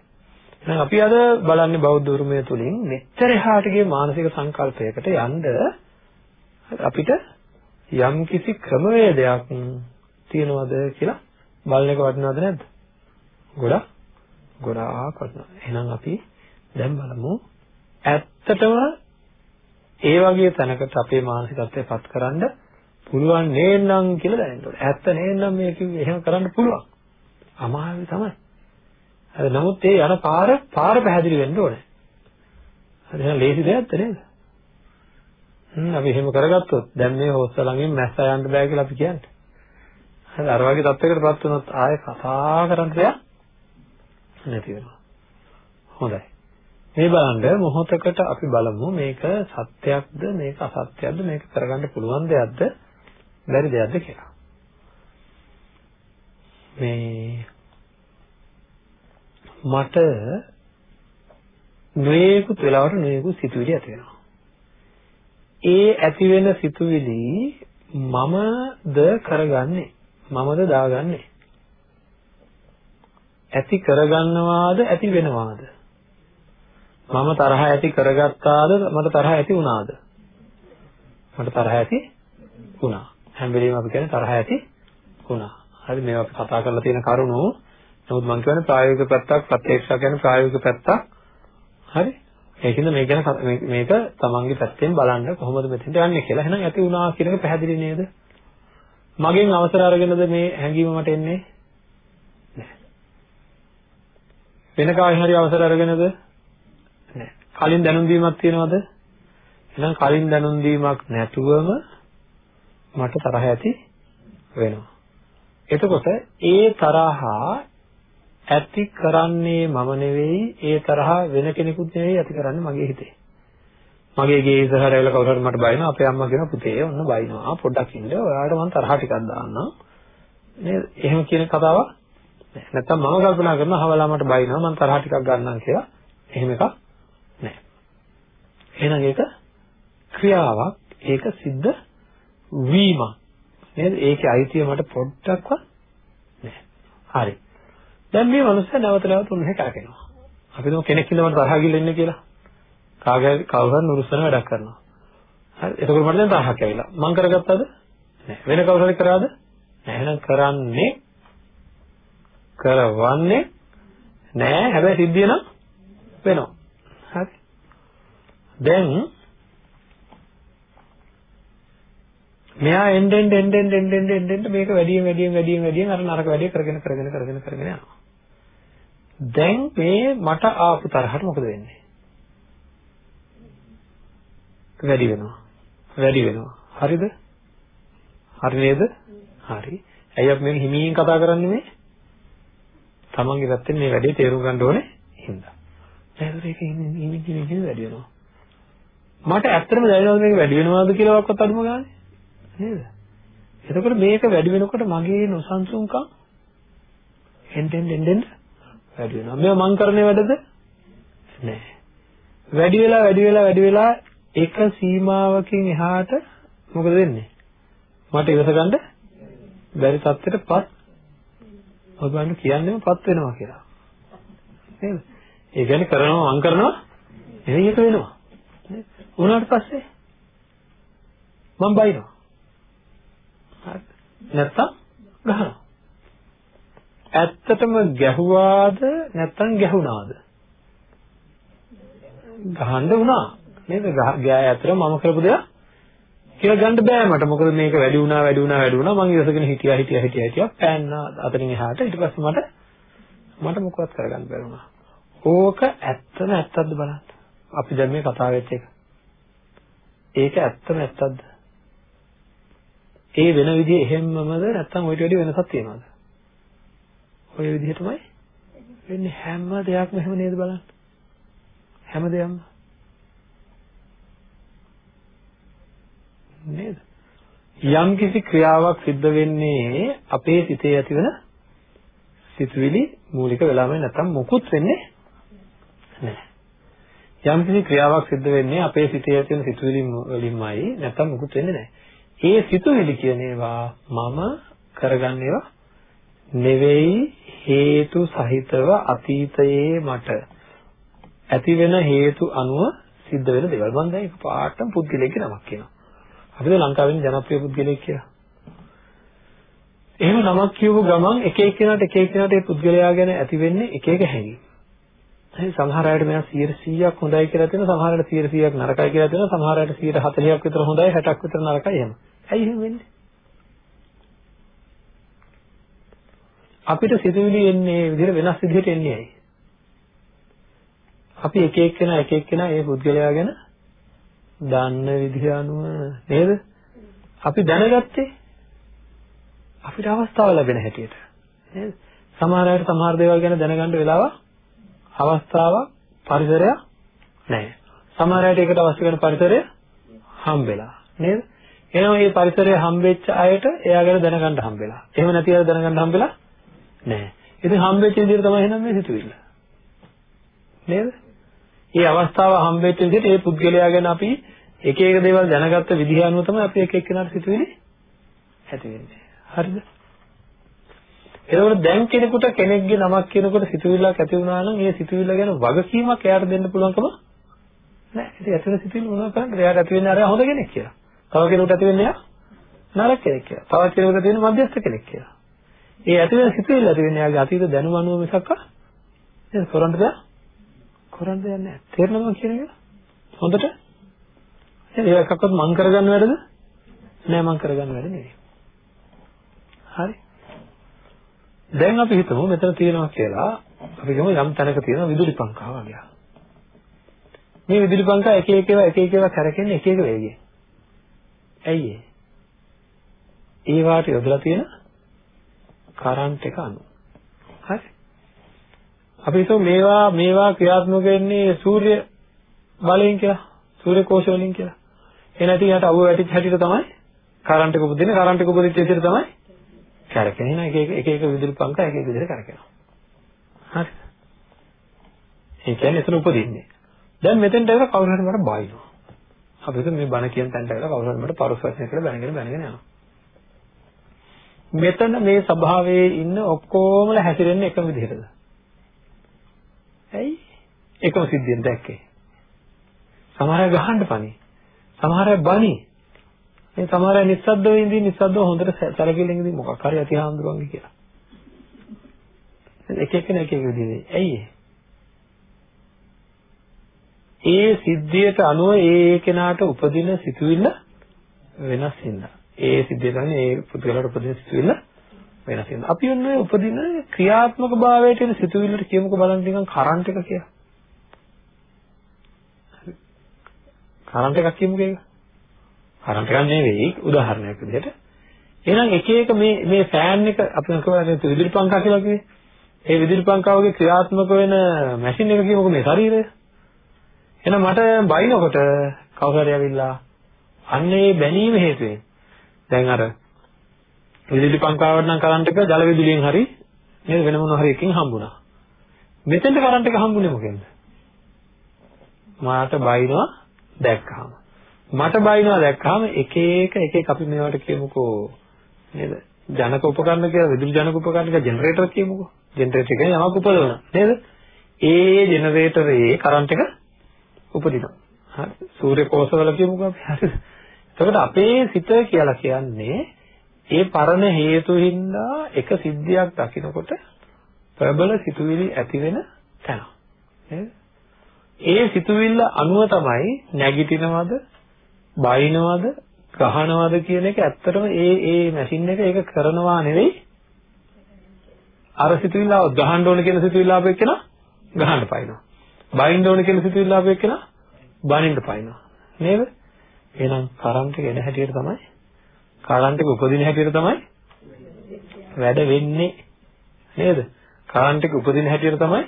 එහෙනම් අපි අද බලන්නේ බෞද්ධ උරුමය තුලින් මෙච්චර එහාට ගිය මානසික සංකල්පයකට යන්න අපිට යම් කිසි ක්‍රමවේදයක් තියනවද කියලා බලන එක වටිනවද නැද්ද? ගොඩක් ගොඩාක් වටිනවා. එහෙනම් අපි දැන් බලමු ඇත්තටම ඒ වගේ තැනකට අපේ මානසිකත්වය පත් කරන්න පුළුවන් නේනම් කියලා දැනෙන්න ඕනේ. ඇත්ත නේනම් මේ කිව්වේ එහෙම කරන්න පුළුවන්. අමාරුයි තමයි. හරි නමුත් ඒ යන පාර පාර පැහැදිලි වෙන්න ඕනේ. හරි එහෙනම් ලේසි දෙයක්ද නේද? හ්ම් අපි එහෙම කරගත්තොත් දැන් මේ හොස්ස ළඟින් මැස්සා යන්න බෑ කියලා අපි කියන්නේ. හරි අර වගේ තත්යකටපත් වුණොත් ආයෙ කතා කරන්න දෙයක් නැති වෙනවා. හොඳයි. මේ බලන්න මොහොතකට අපි බලමු මේක සත්‍යයක්ද මේක අසත්‍යයක්ද මේක කරගන්න පුළුවන් දෙයක්ද බැරි දෙයක්ද කියලා. මේ මට නොයේකුත් වෙලාවට නොයේකුත් සිතුවිලි ඇති වෙනවා. ඒ ඇති වෙන සිතුවිලි මමද කරගන්නේ මමද දාගන්නේ ඇති කරගන්නවාද ඇති වෙනවාද මම තරහ ඇති කරගත්තාද? මට තරහ ඇති වුණාද? මට තරහ ඇති වුණා. හැම වෙලෙම අපි කියන්නේ තරහ ඇති වුණා. හරි මේවා අපි කතා කරලා තියෙන කරුණු. නමුත් මම කියන්නේ ප්‍රායෝගික පැත්තක් ප්‍රත්‍යක්ෂ කියන්නේ ප්‍රායෝගික පැත්තක්. හරි? ඒකින්ද මේ ගැන මේක තමන්ගේ පැත්තෙන් බලන්න කොහොමද මෙතෙන්ට යන්නේ කියලා. එහෙනම් ඇති වුණා කියන එක පැහැදිලි නේද? මගෙන් අවසර අරගෙනද මේ හැඟීම මට එන්නේ? වෙන කාගෙන් හරි අවසර අරගෙනද? නැහැ කලින් දැනුම් දීමක් තියෙනවද? එහෙනම් කලින් දැනුම් දීමක් නැතුවම මට තරහ ඇති වෙනවා. එතකොට ඒ තරහා ඇති කරන්නේ මම නෙවෙයි ඒ තරහ වෙන කෙනෙකුත් නෙවෙයි ඇති කරන්නේ මගේ හිතේ. මගේ ගේ ඉස්සරහට ඇවිල්ලා කවුරු හරි මට බයිනවා අපේ අම්මා කියන පුතේ ඔන්න බයිනවා පොඩ්ඩක් ඉන්න ඔයාලට මම තරහ ටිකක් දාන්නම්. නේද? එහෙම කියන කතාවක් නැත්තම් මම කල්පනා කරනවා හවලා මට බයිනවා මම තරහ ටිකක් ගන්නම් කියලා. එහෙම එකක් නැහැ එහෙනම් ඒක ක්‍රියාවක් ඒක සිද්ධ වීමක් නේද ඒකේ අයිතිය මට පොඩ්ඩක්වත් නැහැ හරි දැන් මේ මනුස්සයා නැවත නැවත උන්හෙ කරකිනවා. අපි දුම කෙනෙක් ඉන්නවට තරහ ගිල්ල ඉන්නේ කියලා. කාගේ කවුරුහරි නුරුස්සන වැඩක් කරනවා. හරි එතකොට මට දැන් තරහක් ඇවිල්ලා. මං කරගත්තද? නෑ. වෙන කවුරු හරි කරාද? නෑ. එහෙනම් කරන්නේ කරවන්නේ නෑ. හැබැයි සිද්ධිය නම් වෙනවා. හරි. දැන් මෙයා එන්න එන්න එන්න එන්න එන්න එන්න මේක වැඩියෙන් වැඩියෙන් වැඩියෙන් වැඩියෙන් අර නරක වැඩේ කරගෙන කරගෙන කරගෙන කරගෙන යනවා. දැන් මේ මට ආපු තරහට මොකද වෙන්නේ? වැඩි වෙනවා. වැඩි වෙනවා. හරිද? හරි නේද? හරි. ඇයි අපි මේක හිමින් කතා කරන්නේ මේ? තමන්ගේ පැත්තෙන් මේ වැඩේ තේරුම් ගන්න ඕනේ හින්දා. දැන් ඒක හිමින් හිමින් හිමින් වැඩි වෙනවා. මට ඇත්තටම දැනෙනවද මේක වැඩි වෙනවද කියලාවත් අඩුම ගානේ නේද? එතකොට මේක වැඩි වෙනකොට මගේ නොසන්සුන්කම් හෙන්ටෙන් හෙන්ටෙන් වැඩි වෙනවා. මේව මං කරන්නේ වැඩද? නෑ. වැඩි වෙලා වැඩි වෙලා වැඩි වෙලා එක සීමාවකින් එහාට මොකද වෙන්නේ? මට ඉවස ගන්න බැරි තත්ත්වයටපත් ඔය බලන්න කියන්නේමපත් වෙනවා කියලා. නේද? ඒ කියන්නේ කරනවා මං කරනවා නෙවෙයි එක වෙනවා. නේද උනාට පස්සේ මං බයිනවා. හරි. නැත්තම් ගහනවා. ඇත්තටම ගැහුවාද නැත්තම් ගැහුණාද? ගහන්න වුණා. නේද? ගෑ ඇත්තට මම කරපු දෙයක්. කියලා ගන්න බෑ මට. මොකද මේක වැඩි වුණා වැඩි වුණා වැඩි වුණා. මං ඉවසගෙන හිටියා හිටියා හිටියා හිටියා. පෑන්නා අතනින් එහාට. ඊට පස්සේ මට මට මොකවත් කරගන්න බැරි වුණා. ඕක ඇත්තම ඇත්තද බලන්න. අපි දැන් මේ කතාව වෙච්ච එක. ඒක ඇත්තම ඇත්තද ඒ වෙන විදිහ එහෙම්මමද නැත්නම් ඔයිට වැඩි වෙනසක් තියෙනවද? ඔය විදිහටමයි වෙන්නේ හැම දෙයක්ම එහෙම නේද බලන්න. හැම දෙයක්ම. නේද? යම් කිසි ක්‍රියාවක් සිද්ධ වෙන්නේ අපේ සිතේ ඇතිවන සිතුවිලි මූලික වෙලාමයි නැත්නම් මොකුත් වෙන්නේ නැහැ යම් කිසි ක්‍රියාවක් සිද්ධ වෙන්නේ අපේ සිතේ ඇතිවන සිතුවිලි වලින්මයි නැත්නම් මොකුත් වෙන්නේ නැහැ ඒ සිතුවිලි කියන ඒවා මම කරගන්න ඒවා නෙවෙයි හේතු සහිතව අතීතයේ මට ඇති වෙන හේතු අනුව සිද්ධ වෙන දේවල්. මම දැන් පාටම පුද්ගලයෙක් නමක් කියනවා. අපිට ලංකාවේ ජනප්‍රිය පුද්ගලයෙක් කියලා. එහෙම නමක් කියවු ගමන් එක එක්කෙනාට එක එක්කෙනාට ඒ පුද්ගලයා ගැන ඇති වෙන්නේ එක එක හැඟීම්. හරි සමහර අයට මෙයා 100ක් හොඳයි කියලා තියෙනවා සමහර අයට 100ක් නරකයි කියලා තියෙනවා සමහර අයට 140ක් විතර හොඳයි 60ක් විතර නරකයි එහෙම. ඇයි එහෙම වෙන්නේ? අපිට සිතුවිලි එන්නේ විදිහට වෙනස් විදිහට එන්නේ ඇයි? අපි එක එක්කෙනා එක එක්කෙනා ඒ පුද්ගලයා ගැන දන්න විදිහ අනුව නේද? අපි දැනගත්තේ අපිට අවස්ථාව ලැබෙන හැටියට. නේද? සමහර අයට සමහර දේවල් ගැන දැනගන්න වෙලාවක් අවස්ථාවක් පරිසරයක් නැහැ. සමහර අයට ඒකට අවශ්‍ය කරන පරිසරය හම්බෙලා නේද? එහෙනම් මේ පරිසරය හම්බෙච්ච අයට එයා ගැන දැනගන්න හම්බෙලා. එහෙම නැති අය දැනගන්න හම්බෙලා නැහැ. ඉතින් හම්බෙච්ච විදිහට තමයි එහෙනම් මේ සිතුවිල්ල. නේද? මේ අවස්ථාව හම්බෙච්ච විදිහට ඒ පුද්ගලයා ගැන අපි එක එක දේවල් දැනගත්ත විදිහ අනුව තමයි අපි එක එක්කෙනාට සිතුවිලි ඇති වෙන්නේ. හරිද? එතකොට දැන් කෙනෙකුට කෙනෙක්ගේ නමක් කියනකොට සිතුවිල්ලක් ඇති වුණා නම් ඒ සිතුවිල්ල ගැන වගකීමක් එයාට දෙන්න පුළුවන්කම නැහැ. ඉතින් ඇතුළේ සිතුවිලි මොනවද කරන්නේ? එයාට ඇති වෙන්නේ අර හොඳ කෙනෙක් කියලා. තව කෙනෙකුට ඇති වෙන්නේ නරක කෙනෙක් කියලා. තව කෙනෙකුට ඇති වෙන්නේ මධ්‍යස්ථ කෙනෙක් කියලා. ඒ ඇති වෙන සිතුවිල්ල ඇති වෙන්නේ එයාගේ අතීත දැනුම අනුව මිසක් නේද? කරන්න දෙයක් කරන්න දෙයක් නැහැ. තේරෙනවද කියන එක? හොඳට? ඒ එකක්වත් මං කරගන්න වැඩද? නෑ මං කරගන්න වැඩ නෙවෙයි. හරි. දැන් අපි හිතමු මෙතන තියෙනවා කියලා අපි ගමු යම් තැනක තියෙන විදුලි පංකාව වගේ. මේ විදුලි පංකා එක එක ඒවා එක එක ඒවා කරකෙන්නේ එක එක වේගයෙන්. ඇයි ඒ? ඒ වාට යොදලා තියෙන කරන්ට් එක අනුව. හරි. අපි හිතමු මේවා මේවා ක්‍රියාත්මක වෙන්නේ සූර්ය බලයෙන් කියලා. සූර්ය කෝෂ වලින් කියලා. ඒ නැති යට අවුව වැටිච්ච හැටියට තමයි කරන්ට් එක උපදින්නේ. කරන්ට් එක උපදිච්ච විදිහට තමයි කරකෙන එක එක එක එක විදුලි පංකා එක එක විදිහට කරකිනවා. හරි. ඒ කියන්නේ එතන උපදින්නේ. දැන් මෙතෙන්ට ඇවිල්ලා කවුරු හරි මට බයිනවා. අපි හිතමු මේ බණ කියන තැනට ඇවිල්ලා කවුරු හරි මට පරුස් වචන කියලා බැනගෙන බැනගෙන යනවා. මෙතන මේ ස්වභාවයේ ඉන්න ඔක්කොමලා හැසිරෙන්නේ එකම විදිහටද? ඇයි? එකම සිද්ධියෙන් දැක්කේ. සමහර අය ගහන්න පණි. සමහර අය බණි. මේ සමහර අය නිස්සද්දව ඉඳි නිස්සද්දව හොඳට සැලකිලින් ඉඳි මොකක් හරි අති හාමුදුරන්ගේ කියලා. එක එක කෙනෙක් එක විදිහේ. ඇයි ඒ සිද්ධියට අනුව ඒ කෙනාට උපදින සිතුවිල්ල වෙනස් වෙනවා. ඒ සිද්ධිය තමයි ඒ පුද්ගලයාට උපදින සිතුවිල්ල වෙනස් වෙනවා. අපි ඔන්න උපදින ක්‍රියාත්මක භාවයට එන සිතුවිල්ලට කියමුකෝ බලන්න නිකන් කරන්ට් එක කියලා. කරන්ට් එකක් කියමුකෝ ඒක. කරන්ට් එකක් නෙවෙයි උදාහරණයක් විදිහට. එහෙනම් එක එක මේ මේ ෆෑන් එක අපි හිතුවා විදුලි පංකා කියලා කිව්වේ. ඒ විදුලි පංකාවගේ ක්‍රියාත්මක වෙන මැෂින් එක කියමුකෝ මේ ශරීරය. එහෙනම් මට බයිනකොට කවුරු හරි ඇවිල්ලා අන්න ඒ බැනීම හේතුවෙන් දැන් අර විදුලි පංකාවට නම් කරන්ට් එක ජල විදුලියෙන් හරි නේද වෙන මොන හරි එකකින් හම්බුණා. මෙතෙන්ට කරන්ට් එක හම්බුනේ මොකෙන්ද? මාට බයිනවා දැක්කහම. මට බයිනවා දැක්කහම එක එක එක එක අපි මේවට කියමුකෝ නේද? ජනක උපකරණ කියලා විදුලි ජනක උපකරණ කියලා ජෙනරේටර් කියමුකෝ. ජෙනරේටර් එකෙන් යමක් උපදවන නේද? ඒ ජෙනරේටරේ කරන්ට් එක උපදිනවා. හරි. සූර්ය කෝෂවල කියමුකෝ අපි. හරිද? එතකොට අපේ සිත කියලා කියන්නේ ඒ පරණ හේතු හින්දා එක සිද්ධියක් දකිනකොට ප්‍රබල සිතුවිලි ඇති වෙන තැන. නේද? ඒ සිතුවිල්ල අනුව තමයි නැගිටිනවද, බයිනවද, ගහනවද කියන එක ඇත්තටම ඒ ඒ මැෂින් එක ඒක කරනවා නෙවෙයි. අර සිතුවිල්ල ගහන්න ඕන කියන සිතුවිල්ල ආපු එක්කන ගහන්න පයින්නවා. බයින්න ඕන කියන සිතුවිල්ල ආපු එක්කන බනින්න පයින්නවා. නේද? එහෙනම් කරන්ට් එක එන හැටියට තමයි කරන්ට් එක උපදින හැටියට තමයි වැඩ වෙන්නේ නේද? කරන්ට් එක උපදින හැටියට තමයි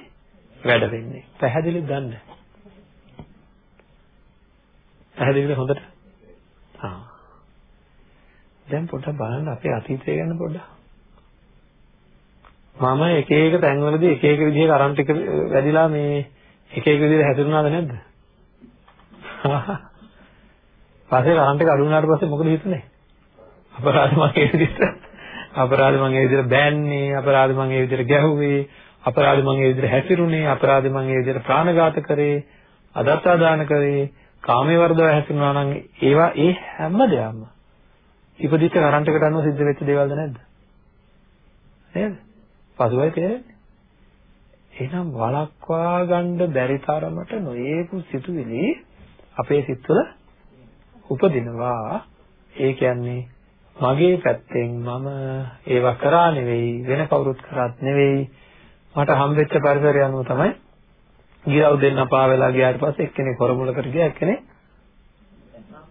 වැඩ වෙන්නේ. පැහැදිලිද දන්නේ? පැහැදිලිද හොඳට? ආ. දැන් පොඩ්ඩක් බලන්න අපේ අතීතය ගැන පොඩ්ඩක්. මම එක එක තැන්වලදී එක එක විදිහේ කරන්ට් එක වැඩිලා මේ එක එක විදිහට හැසිරුණාද නැද්ද? පස්සේ කරන්ට් එක අඩු වුණාට පස්සේ මොකද හිතුනේ? අපරාධ මම ඒ විදිහට අපරාධ මම ඒ විදිහට බෑන්නේ අපරාධ මම ඒ විදිහට ගැහුවේ අපරාධ මම ඒ විදිහට හැසිරුනේ අපරාධ මම ඒ විදිහට ප්‍රාණඝාත කරේ අදත්තා දාන කරේ කාමයේ වර්ධව හැසිරුණා නම් ඒවා ඒ හැම දෙයක්ම ඉපදිච්ච කරන්ට් එකට අනුව සිද්ධ වෙච්ච දේවල්ද නැද්ද? නේද? පසුවයි තේරෙන්නේ. එහෙනම් වළක්වා ගන්න බැරි තරමට නොයේකු සිතුවිලි අපේ සිත්වල උපදිනවා. ඒ කියන්නේ මගේ පැත්තෙන් මම ඒවා කරා නෙවෙයි වෙන කවුරුත් කරත් නෙවෙයි. මට හම්බෙච්ච පරිසරය අනුව තමයි ගිරව් දෙන්න පා වෙලා ගියාට පස්සේ එක්කෙනෙක් හොරමුලකට ගියා එක්කෙනෙක්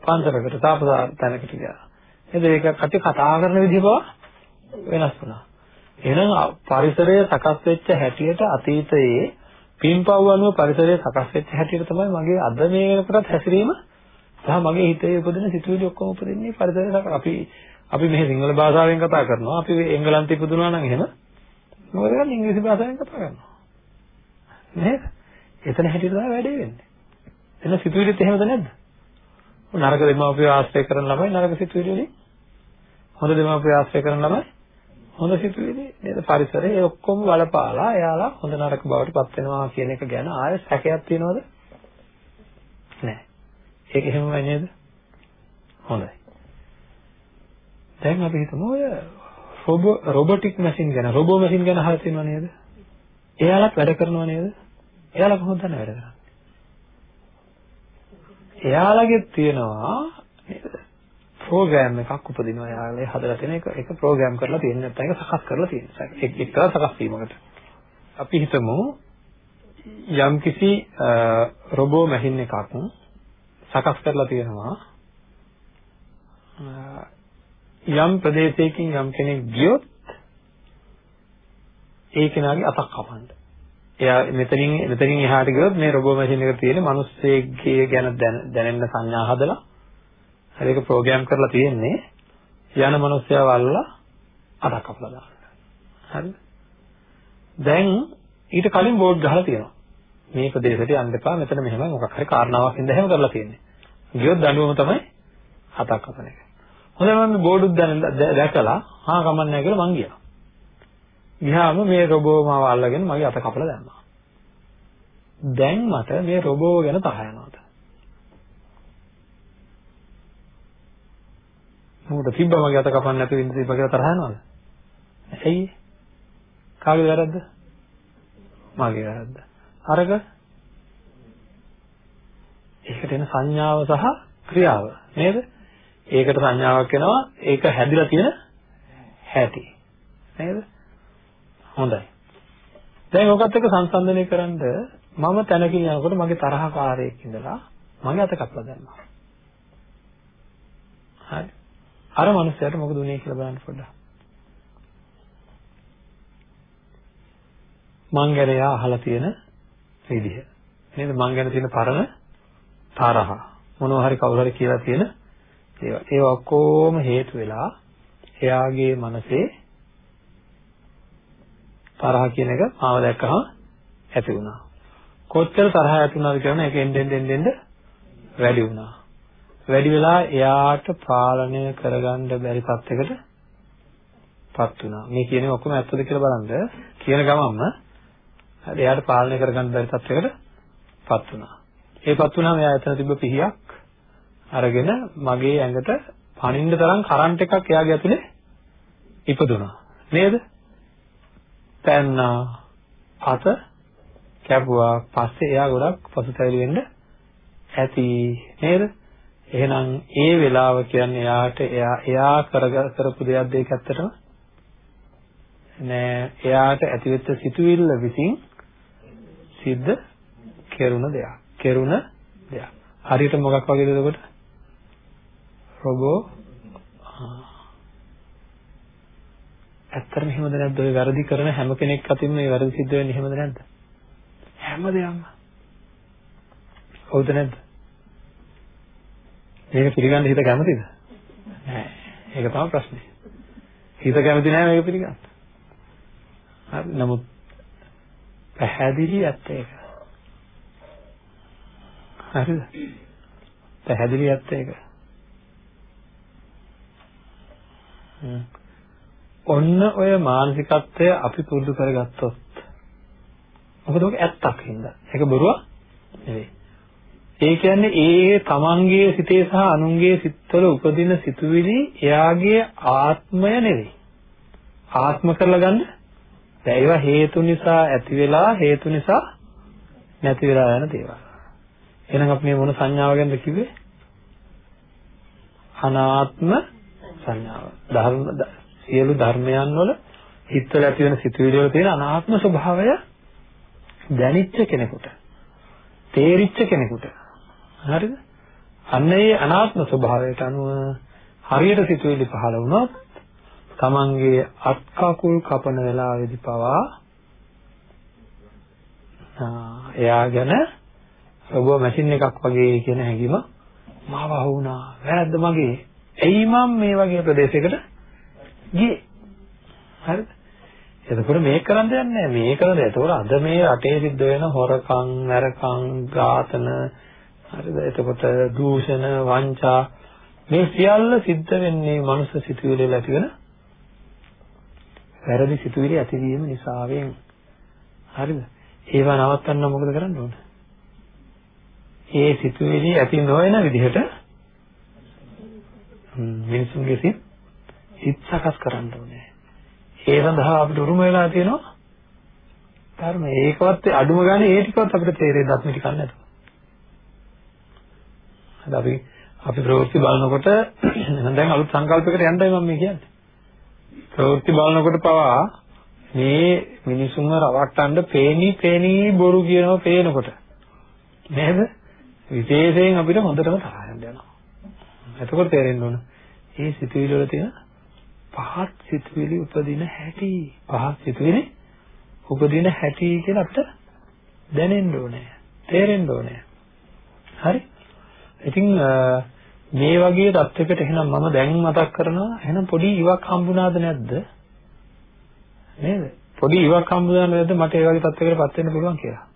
පන්සලකට තාපසා තැනකට ගියා. නේද ඒක කටි කතා කරන විදිහ බව වෙනස් වුණා එහෙනම් පරිසරය සකස් වෙච්ච හැටියට අතීතයේ පින්පව් අනුව පරිසරය සකස් වෙච්ච හැටියට තමයි මගේ අද මේ වෙනකොටත් හැසිරීම සහ මගේ හිතේ උපදින සිතුවිලි ඔක්කොම උපදින්නේ පරිසරය අපි අපි මෙහි සිංහල භාෂාවෙන් කතා කරනවා. අපි එංගලන්තේ ඉපදුනා නම් එහෙම මොකද කරන්නේ ඉංග්‍රීසි භාෂාවෙන් කතා කරනවා. නේද? එතන හැටියට තමයි වැඩේ වෙන්නේ. එතන සිතුවිලිත් එහෙමද නැද්ද? නරක දෙමාපිය ආශ්‍රය කරන ළමයි නරක සිතුවිලි වලින් හොඳ දෙමාපිය ආශ්‍රය කරන ළමයි හොඳ සිතුවිලි නේද පරිසරය ඒ ඔක්කොම බලපාලා එයාලා හොඳ නරක බවට පත් වෙනවා කියන එක ගැන ආයෙ සැකයක් තියනවද? නැහැ. ඒක එහෙමයි නේද? හොඳයි. දැන් අපි හිතමු ඔය රොබෝ රොබොටික් මැෂින් ගැන රොබෝ මැෂින් ගැන අහලා තියෙනව නේද? එයාලත් වැඩ කරනව නේද? එයාලා කොහොමද දන්නේ වැඩ කරන්නේ? එයාලගේ තියෙනවා නේද? ප්‍රෝග්‍රෑම් එකක් උපදිනවා එයාලේ හදලා තියෙන එක ඒක ප්‍රෝග්‍රෑම් කරලා තියෙන නැත්නම් ඒක සකස් කරලා තියෙන. එක් එක්තරා සකස් වීමකට. අපි හිතමු යම්කිසි රොබෝ මැෂින් එකක් සකස් කරලා තියෙනවා යම් ප්‍රදේශයකින් යම් කෙනෙක් ගියොත් ඒ කෙනාගේ අතක් කපන්න. එයා මෙතනින් මෙතනින් එහාට ගියොත් මේ රොබෝ මැෂින් එක තියෙන මිනිස්සෙක්ගේ ගැන දැනෙන්න සංඥා හදලා හරි ඒක ප්‍රෝග්‍රෑම් කරලා තියෙන්නේ යන මිනිස්සයා වල්ලා අතක් කපලා දාන්න. හරිද? දැන් ඊට කලින් බෝඩ් ගහලා තියෙනවා. මේ ප්‍රදේශයට යන්න එපා මෙතන මෙහෙමයි මොකක් හරි කාරණාවක් හින්දා එහෙම කරලා තියෙන්නේ. ගියොත් දඬුවම තමයි අතක් කපන එක. හොඳයි මම බෝඩුත් දැකලා හා කමන්නේ කියලා මං ගියා. ගියාම මේ රොබෝ මාව අල්ලගෙන මගේ අත කපලා දැම්මා. දැන් මට මේ රොබෝ ගැන තරහ යනවාද? මොකද තිබ්බ මගේ අත කපන්න නැතුව ඉඳ තිබ්බ කියලා තරහ යනවද? ඇයි? කාගේ වැරද්ද? මගේ වැරද්ද. අරක ඒකට එන සංඥාව සහ ක්‍රියාව නේද? ඒකට සංඥාවක් එනවා ඒක හැදිලා තියෙන හැටි නේද හොඳයි දැන් ඔකත් එක්ක සංසන්දනය කරන්ද මම තැනකින් යනකොට මගේ තරහකාරයෙක් ඉඳලා මගේ අත කපලා දැම්මා හරි අර මනුස්සයාට මොකද උනේ කියලා බලන්න පොඩ්ඩක් මං ගැන එයා අහලා තියෙන විදිහ නේද මං ගැන තියෙන පරණ තරහ මොනවා හරි කවුරු හරි කියලා තියෙන දේවල්. ඒ ඔක්කොම හේතු වෙලා එයාගේ මනසේ තරහ කියන එක මාව දැක්කහම ඇති වුණා. කොච්චර තරහ ඇති වුණාද කියන එක එන්න එන්න එන්න වැඩි වුණා. වැඩි වෙලා එයාට පාලනය කරගන්න බැරි තත්යකට පත් වුණා. මේ කියන්නේ ඔක්කොම ඇත්තද කියලා බලන්න කියන ගමන්ම හරි එයාට පාලනය කරගන්න බැරි තත්යකට පත් වුණා. ඒපත් වුණාම එයා එතන තිබ්බ පිහියක් අරගෙන මගේ ඇඟට පනින්න තරම් කරන්ට් එකක් එයාගේ ඇතුලේ ඉපදුනා. නේද? පැන්නා අත කැපුවා. පස්සේ එයා ගොඩක් පසුතැවිලි වෙන්න ඇති නේද? එහෙනම් ඒ වෙලාව කියන්නේ එයාට එයා එයා කරපු දෙයක්ද ඒක ඇත්තටම නෑ එයාට ඇතිවෙච්ච සිතුවිල්ල විසින් සිද්ධ කෙරුණ දෙයක්. කෙරුණ දෙයක්. හරියට මොකක් වගේද එතකොට? රොබෝ ඇත්තටම එහෙමද නැද්ද? ඔය වැරදි කරන හැම කෙනෙක් අතින්ම මේ වැරදි සිද්ධ වෙන්නේ එහෙමද නැද්ද? හැමදේම. හවුද නැද්ද? මේක පිළිගන්න හිත කැමතිද? නෑ. ඒක තමයි ප්‍රශ්නේ. හිත කැමති නෑ මේක පිළිගන්න. හරි. නමුත් පැහැදිලි ඇත්ත ඒක. හරිද? පැහැදිලි ඇත්ත ඒක. ඔන්න ඔය මානසිකත්වය අපි පුරුදු කරගත්තොත් මොකද ඔක ඇත්තක් හින්දා. ඒක බොරුවක් නෙවෙයි. ඒ කියන්නේ ඒ තමන්ගේ සිතේ සහ අනුන්ගේ සිත්වල උපදින සිතුවිලි එයාගේ ආත්මය නෙවෙයි. ආත්ම කරලා ගන්න බෑ. ඒවා හේතු නිසා ඇති වෙලා හේතු නිසා නැති වෙලා යන දේවල්. එහෙනම් අපි මේ මොන සංඥාව ගැනද කිව්වේ? අනාත්ම සංඥාව. ධර්ම සියලු ධර්මයන් වල හිතවල ඇති වෙන සිතුවිලි වල තියෙන අනාත්ම ස්වභාවය දැනිච්ච කෙනෙකුට තේරිච්ච කෙනෙකුට හරිද අන්න ඒ අනාත්ම ස්වභාවයට අනුව හරියට සිතුවිලි පහළ වුණොත් තමන්ගේ අත් කකුල් කපන වෙලාවේදී පවා එයා ගැන රොබෝ මැෂින් එකක් වගේ කියන හැඟීම මාව වහුණා වැරද්ද මගේ එයි මම මේ වගේ ප්‍රදේශයකට ගියේ හරිද එතකොට මේක කරන්න දෙයක් නැහැ. මේක කරන්න. එතකොට අද මේ රටේ සිද්ධ වෙන හොරකම්, නරකම්, ඝාතන හරිද? එතකොට දූෂණ, වංචා මේ සියල්ල සිද්ධ වෙන්නේ මනුස්ස සිතුවිලි වල ඇති වෙන වැරදි සිතුවිලි ඇතිවීම නිසාවෙන්. හරිද? ඒවා නවත්තන්න මොකද කරන්න ඕන? ඒ සිතුවිලි ඇති නොවන විදිහට මිනිසුන්ගේ සිත් සිත් සකස් කරන්න ඕනේ. ඒ සඳහා අපිට උරුම වෙලා තියෙනවා ධර්ම. ඒකවත් අඩුම ගානේ ඒ ටිකවත් අපිට තේරෙන්නේ ධර්ම ටිකක් නැතුව. හරි අපි අපි ප්‍රවෘත්ති බලනකොට දැන් අලුත් සංකල්පයකට යන්නයි මම මේ කියන්නේ. ප්‍රවෘත්ති බලනකොට පවා මේ මිනිසුන්ව රවට්ටන්න පේනි පේනි බොරු කියනවා පේනකොට. නේද? විශේෂයෙන් අපිට හොඳටම තරහ යනවා. එතකොට තේරෙන්න ඕන. මේ සිතුවිලි වල තියෙන පහත් සිතුවිලි උපදින හැටි පහත් සිතුවිලි උපදින හැටි කියලා අපිට දැනෙන්න ඕනේ තේරෙන්න ඕනේ හරි ඉතින් මේ වගේ தත්වයකට එහෙනම් මම දැන් මතක් කරනවා එහෙනම් පොඩි ඉවක් හම්බුණාද නැද්ද? නේද? පොඩි ඉවක් හම්බුණාද නැද්ද? මට ඒ වගේ தත්වයකට පත් වෙන්න පුළුවන් කියලා.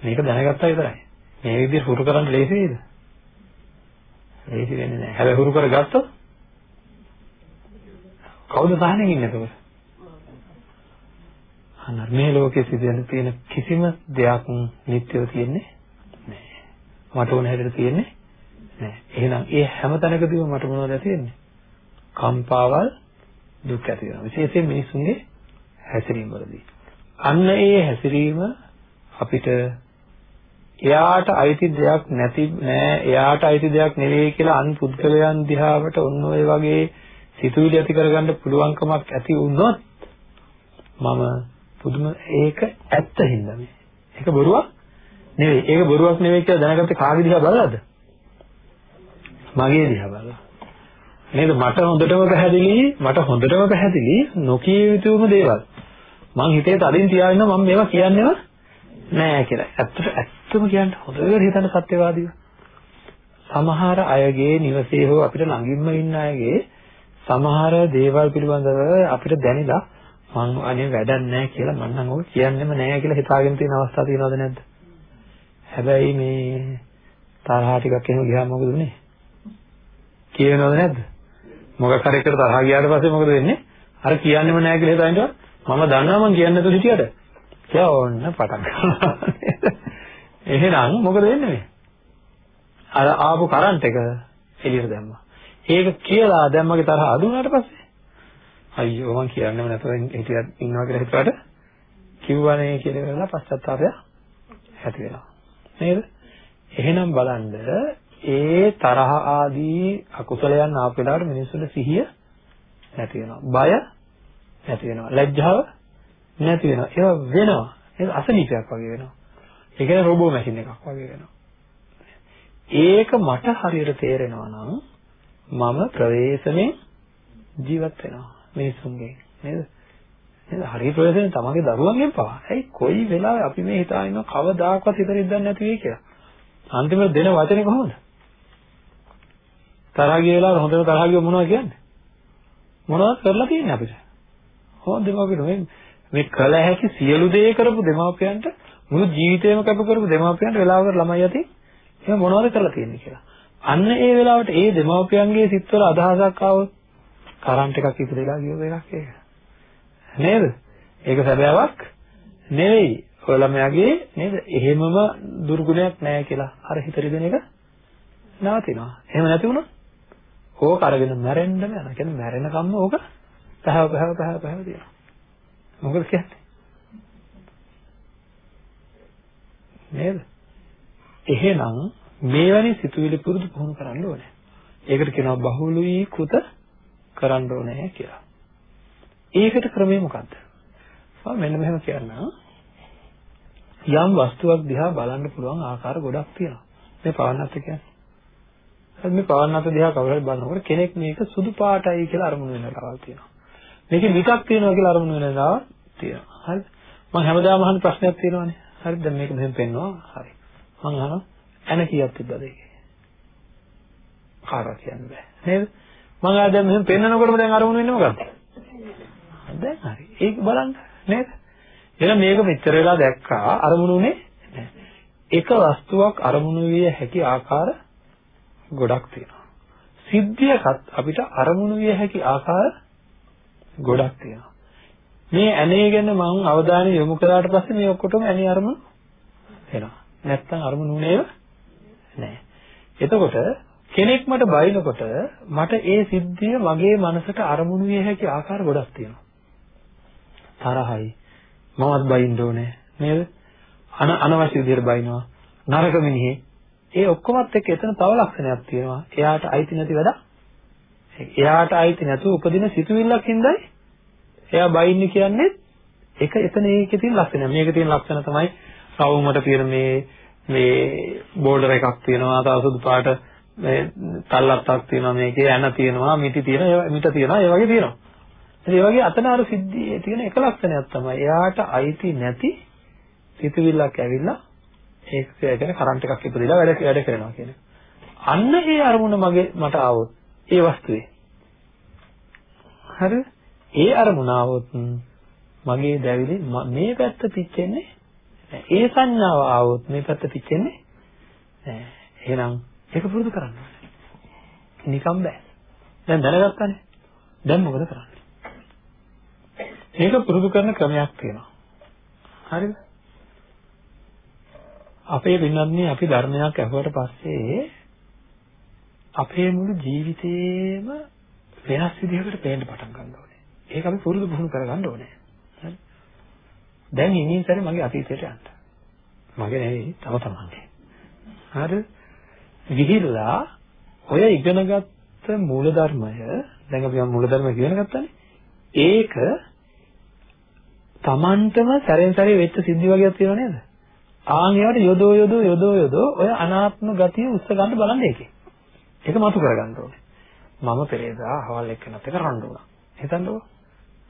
මේක දැනගත්තා විතරයි. මේ විදිහට හුරු කරන්න ලේසි නේද? ලේසි වෙන්නේ නැහැ. හැබැයි හුරු කරගත්තොත් කවුද සාහනෙන් ඉන්නේ එතකොට? අනර මේ ලෝකයේ සිදුවෙන තියෙන කිසිම දෙයක් නිත්‍යව තියෙන්නේ නැහැ. මට ඕන හැටියට තියෙන්නේ නැහැ. එහෙනම් ඒ හැම තැනකදීම මට මොනවද ඇති වෙන්නේ? කම්පාවල් දුක් ඇති වෙනවා. විශේෂයෙන් මිනිස්සුන්ගේ හැසිරීම වලදී. අන්න ඒ හැසිරීම අපිට එයාට අයිති දෙයක් නැති නෑ එයාට අයිති දෙයක් නෙවෙයි කියලා අන් පුද්ගලයන් දිහාවට ඔන්න ඔය වගේ සිතුවිලි ඇති කරගන්න පුළුවන්කමක් ඇති වුණොත් මම පුදුම ඒක ඇත්ත හින්දා මේ. ඒක බොරුවක් නෙවෙයි. ඒක බොරුවක් නෙවෙයි කියලා දැනගත්තේ කාගේ දිහා බලලාද? මගේ දිහා බලලා. නේද? මට හොඳටම පැහැදිලි මට හොඳටම පැහැදිලි නොකිය යුතුම දේවල්. මං හිතේ තදින් තියාගෙන මම මේවා කියන්නේව නෑ කියලා. ඇත්තට ඇත්තම කියන්න හොඳට හිතන්න සත්‍යවාදීව. සමහර අයගේ නිවසේ හෝ අපිට ළඟින්ම ඉන්න අයගේ සමහර දේවල් පිළිබඳව අපිට දැනෙලා මං අනේ වැඩක් නැහැ කියලා මං නම් ඔක කියන්නෙම නැහැ කියලා හිතාගෙන තියෙන අවස්ථා තියෙනවද නැද්ද? හැබැයි මේ තරහා ටිකක් එහෙම ගියාම මොකද වෙන්නේ? කියවෙනවද නැද්ද? මොකක් හරි එකට තරහා ගියාට පස්සේ මොකද වෙන්නේ? අර කියන්නෙම නැහැ කියලා හිතාගෙන මම දන්නවා මං කියන්නේ නැතුව හිටියට. කියලා ඕන්න පටන් ගන්නවා. එහෙනම් මොකද වෙන්නේ මේ? අර ආපු කරන්ට් එක එළියට දැම්මා. ඒක කියලා දැම්මගේ තරහ අඩු වුණාට පස්සේ අයියෝ මං කියන්නේම නැතුව හිටියත් ඉන්නවා කියලා හිතුවට කිව්වනේ කියලා කරලා පශ්චාත්තාපය ඇති වෙනවා. නේද? එහෙනම් බලන්න ඒ තරහ ආදී අකුසලයන් ආපු වෙලාවට මිනිස්සුන්ට සිහිය නැති වෙනවා. බය නැති වෙනවා. ලැජ්ජාව නැති වෙනවා. ඒවා වෙනවා. ඒක අසනීපයක් වගේ වෙනවා. ඒ කියන්නේ රෝබෝ මැෂින් එකක් වගේ වෙනවා. ඒක මට හරියට තේරෙනවා නම් මම ප්‍රවේශමෙන් ජීවත් වෙනවා. මිනිසුන්ගෙන් නේද? නේද? හරි ප්‍රයෝජනෙ තමන්ගේ දරුවන්ගෙන් පවා. ඇයි කොයි වෙලාවෙ අපි මේ හිතාගෙන ඉන්නව කවදාකවත් හිතෙන්නේ දන්නේ නැති වෙයි කියලා. අන්තිමට දෙන වචනේ කොහොමද? තරහ ගිය වෙලාවට හොඳම තරහ ගිය මොනවද කියන්නේ? මොනවද කරලා තියෙන්නේ අපිට? හොඳ දෙමාපියෝ මේ මේ කල හැකි සියලු දේ කරපු දෙමාපියන්ට මුළු ජීවිතේම කැප කරපු දෙමාපියන්ට වෙලාවකට ළමයි යති එහෙනම් මොනවද කරලා තියෙන්නේ කියලා. අන්න ඒ වෙලාවට ඒ දෙමාපියන්ගේ සිත්වල අදහසක් ආවොත් කරන්ට් එකක් ඉපදෙලා ගියෝ එකක් ඒක. නේද? ඒක සැබෑවක් නෙවෙයි. ඔය ළමයාගේ නේද? එහෙමම දුර්ගුණයක් නැහැ කියලා අර හිත රිදෙන එක නවතිනවා. එහෙම නැති වුණොත් ඕක අරගෙන මැරෙන්නම යනවා. කියන්නේ මැරෙනකම්ම ඕක පහව පහව පහව පහව තියෙනවා. මොකද කියන්නේ? නේද? එහෙනම් මේවැනි සිතුවිලි පුරුදු පුහුණු කරන්න ඕනේ. ඒකට කියනවා බහුලීකృత කරන්න ඕනේ කියලා. ඒකට ක්‍රමය මොකද්ද? මම මෙන්න මෙහෙම කියන්නම්. යම් වස්තුවක් දිහා බලන්න පුළුවන් ආකාර ගොඩක් තියෙනවා. මේ පවන්නත් කියන්නේ. හරි මේ පවන්නත් දිහා කවුරු හරි බලනකොට කෙනෙක් මේක සුදු පාටයි කියලා අරමුණු වෙන වෙලාවල් තියෙනවා. මේකේ මිටක් තියෙනවා කියලා අරමුණු වෙන වෙලාවල් තියෙනවා. හරි. මම හැමදාම අහන ප්‍රශ්නයක් තියෙනවානේ. හරි දැන් මේක මෙහෙම පෙන්නවා. හරි. මම අහනවා එන කීයක් තිබ්බද ඒකේ? කාටවත් කියන්න බෑ. නේද? මම ආ දැන් මෙහෙම පෙන්නකොටම දැන් අරමුණු වෙන්නේ මොකක්ද? දැන් හරි. ඒක බලන්න නේද? එහෙනම් මේක මෙච්චර වෙලා දැක්කා අරමුණුනේ නැහැ. එක වස්තුවක් අරමුණු විය හැකි ආකාර ගොඩක් තියෙනවා. සිද්ධියකත් අපිට අරමුණු විය හැකි ආකාර ගොඩක් තියෙනවා. මේ ඇනේ ගැන මම අවධානය යොමු කළාට පස්සේ මේ ඔක්කොටම ඇනේ අරමුණු වෙනවා. නැත්තම් අරමුණු නේව නැහැ. එතකොට කෙනෙක් මට බයිනකොට මට ඒ සිද්ධිය මගේ මනසට අරමුණු විය හැකි ආකාර ගොඩක් තියෙනවා. තරහයි. මමත් බයින්න ඕනේ නේද? අන අනවශ්‍ය විදිහට බයිනවා. නරක මිනිහේ. ඒ ඔක්කොමත් එක්ක එතන තව ලක්ෂණයක් තියෙනවා. එයාට අයිති නැති වැඩ. එයාට අයිති නැතුව උපදින සිතුවිල්ලක් හින්දායි එයා බයින්නේ කියන්නේ ඒක එතන ඒකේ තියෙන ලක්ෂණ. මේකේ තියෙන ලක්ෂණ තමයි රවුමට තියෙන මේ මේ බෝඩර් එකක් තියෙනවා තව සුදු පාට මේ තල්ලත්තක් තියෙනවා මේකේ ඇන තියෙනවා මිටි තියෙනවා මිට තියෙනවා ඒ වගේ තියෙනවා. ඉතින් ඒ වගේ අතන අර සිද්ධියේ තියෙන එක ලක්ෂණයක් තමයි. එයාට අයිති නැති සිතුවිල්ලක් ඇවිල්ලා ඒක කියන්නේ කරන්ට් එකක් ඉපදිලා වැඩ වැඩ කරනවා කියන්නේ අන්න ඒ අරමුණ මගේ මට ආවොත් ඒ වස්තුවේ. හරි. ඒ අරමුණ ආවොත් මගේ දැවිලි මේ පැත්ත පිච්චෙන්නේ ඒ සංඥාව ආවොත් මේ පැත්ත පිච්චෙන්නේ නෑ. එහෙනම් ඒක පුරුදු කරන්න ඕනේ. නිකම් බෑ. දැන් දැනගත්තානේ. දැන් මොකද කරන්නේ? මේක පුරුදු කරන ක්‍රමයක් තියෙනවා. හරිද? අපේ පින්වත්නි අපි ධර්මයක් අහුවට පස්සේ අපේ මුළු ජීවිතේම වෙනස් විදිහකට පේන්න පටන් ගන්න ඕනේ. ඒක අපි පුරුදු පුහුණු කරගන්න ඕනේ. දැන් ඉන්නේ සැරේ මගේ අතීතයට යන්න. මගේ නෙවෙයි තම තමන්ගේ. හරිද? ගිහිල්ලා ඔය ඉගෙනගත්ත මූලධර්මය දැන් අපි මූලධර්ම ඉගෙන ගත්තානේ. ඒක තමන්ටම සැරෙන් සැරේ වෙච්ච සිද්ධි වගේක් තියෙනව නේද? ආන් ඒවට යොදෝ යොදෝ යොදෝ යොදෝ ඔය අනාත්ම ගතිය උස්ස ගන්න බලන්න ඒකේ. ඒක මතු කරගන්න ඕනේ. මම පෙරේදා හවල් එක්කනත් එක රණ්ඩු වුණා. හිතන්නකෝ.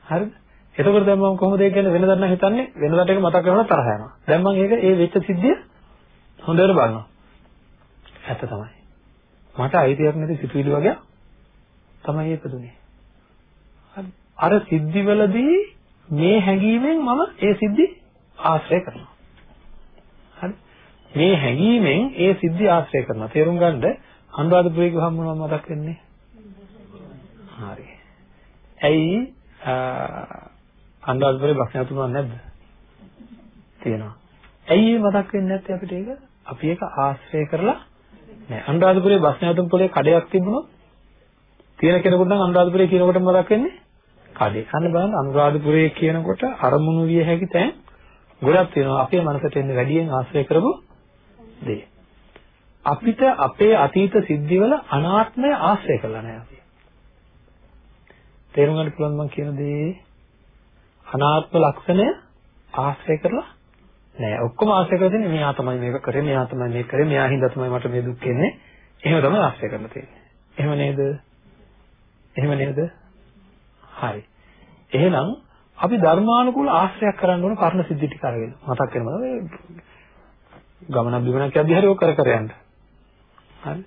හරිද? එතකොට දැන් මම කොහොමද ඒක ගැන වෙනදට නම් හිතන්නේ වෙනදට ඒක මතක් කරනවා තරහ යනවා. දැන් මම ඒක ඒ වෙච්ච සිද්ධිය හොඳට බලනවා. ඇත්ත තමයි. මට අයිතියක් නැති සිතුවිලි වගේ තමයි ඒකදුනේ. අර සිද්ධිවලදී මේ හැඟීමෙන් මම ඒ සිද්ධි ආශ්‍රය කරනවා. හරි. මේ හැඟීමෙන් ඒ සිද්ධි ආශ්‍රය කරනවා. තේරුම් ගන්නද අනුරාධපුරේ ගිහම මොනවද මතක් වෙන්නේ? හරි. ඇයි අනුරාධපුරේ බක්ෂණතුමා නැද්ද? තියෙනවා. ඇයි ඒ මතක් වෙන්නේ නැත්තේ අපිට ඒක? අපි ඒක ආශ්‍රය කරලා නෑ. අනුරාධපුරේ බස්නාතුම් පොලේ කඩයක් තිබුණොත් තියෙන කෙනෙකුට නම් අනුරාධපුරේ කියනකොට මතක් වෙන්නේ කඩේ. අන්න බලන්න අනුරාධපුරේ කියනකොට අරමුණු විය හැකි තැන් ගොඩක් තියෙනවා. අපේ මනසට එන්නේ වැඩියෙන් ආශ්‍රය කරපු දේ. අපිට අපේ අතීත සිද්ධිවල අනාත්මය ආශ්‍රය කරලා නැහැ අපි. තේරුම් ගන්න පුළුවන් මම කියන දේ අනාත්ම ලක්ෂණය ආශ්‍රය කරලා නෑ ඔක්කොම ආශ්‍රය කරලා තියෙන්නේ මෙයා තමයි මේක කරේ මෙයා තමයි මේක කරේ මෙයා හින්දා තමයි මට මේ දුක් එන්නේ. එහෙම තමයි ආශ්‍රය කරලා තියෙන්නේ. එහෙම නේද? එහෙම නේද? හරි. එහෙනම් අපි ධර්මානුකූල ආශ්‍රයක් කරන්න ඕන කර්ණ සිද්ධි ටික අරගෙන. මතක් වෙනවද ගමනක් බිමනක් යද්දි හරි ඔක කර කර යන්න? හරි.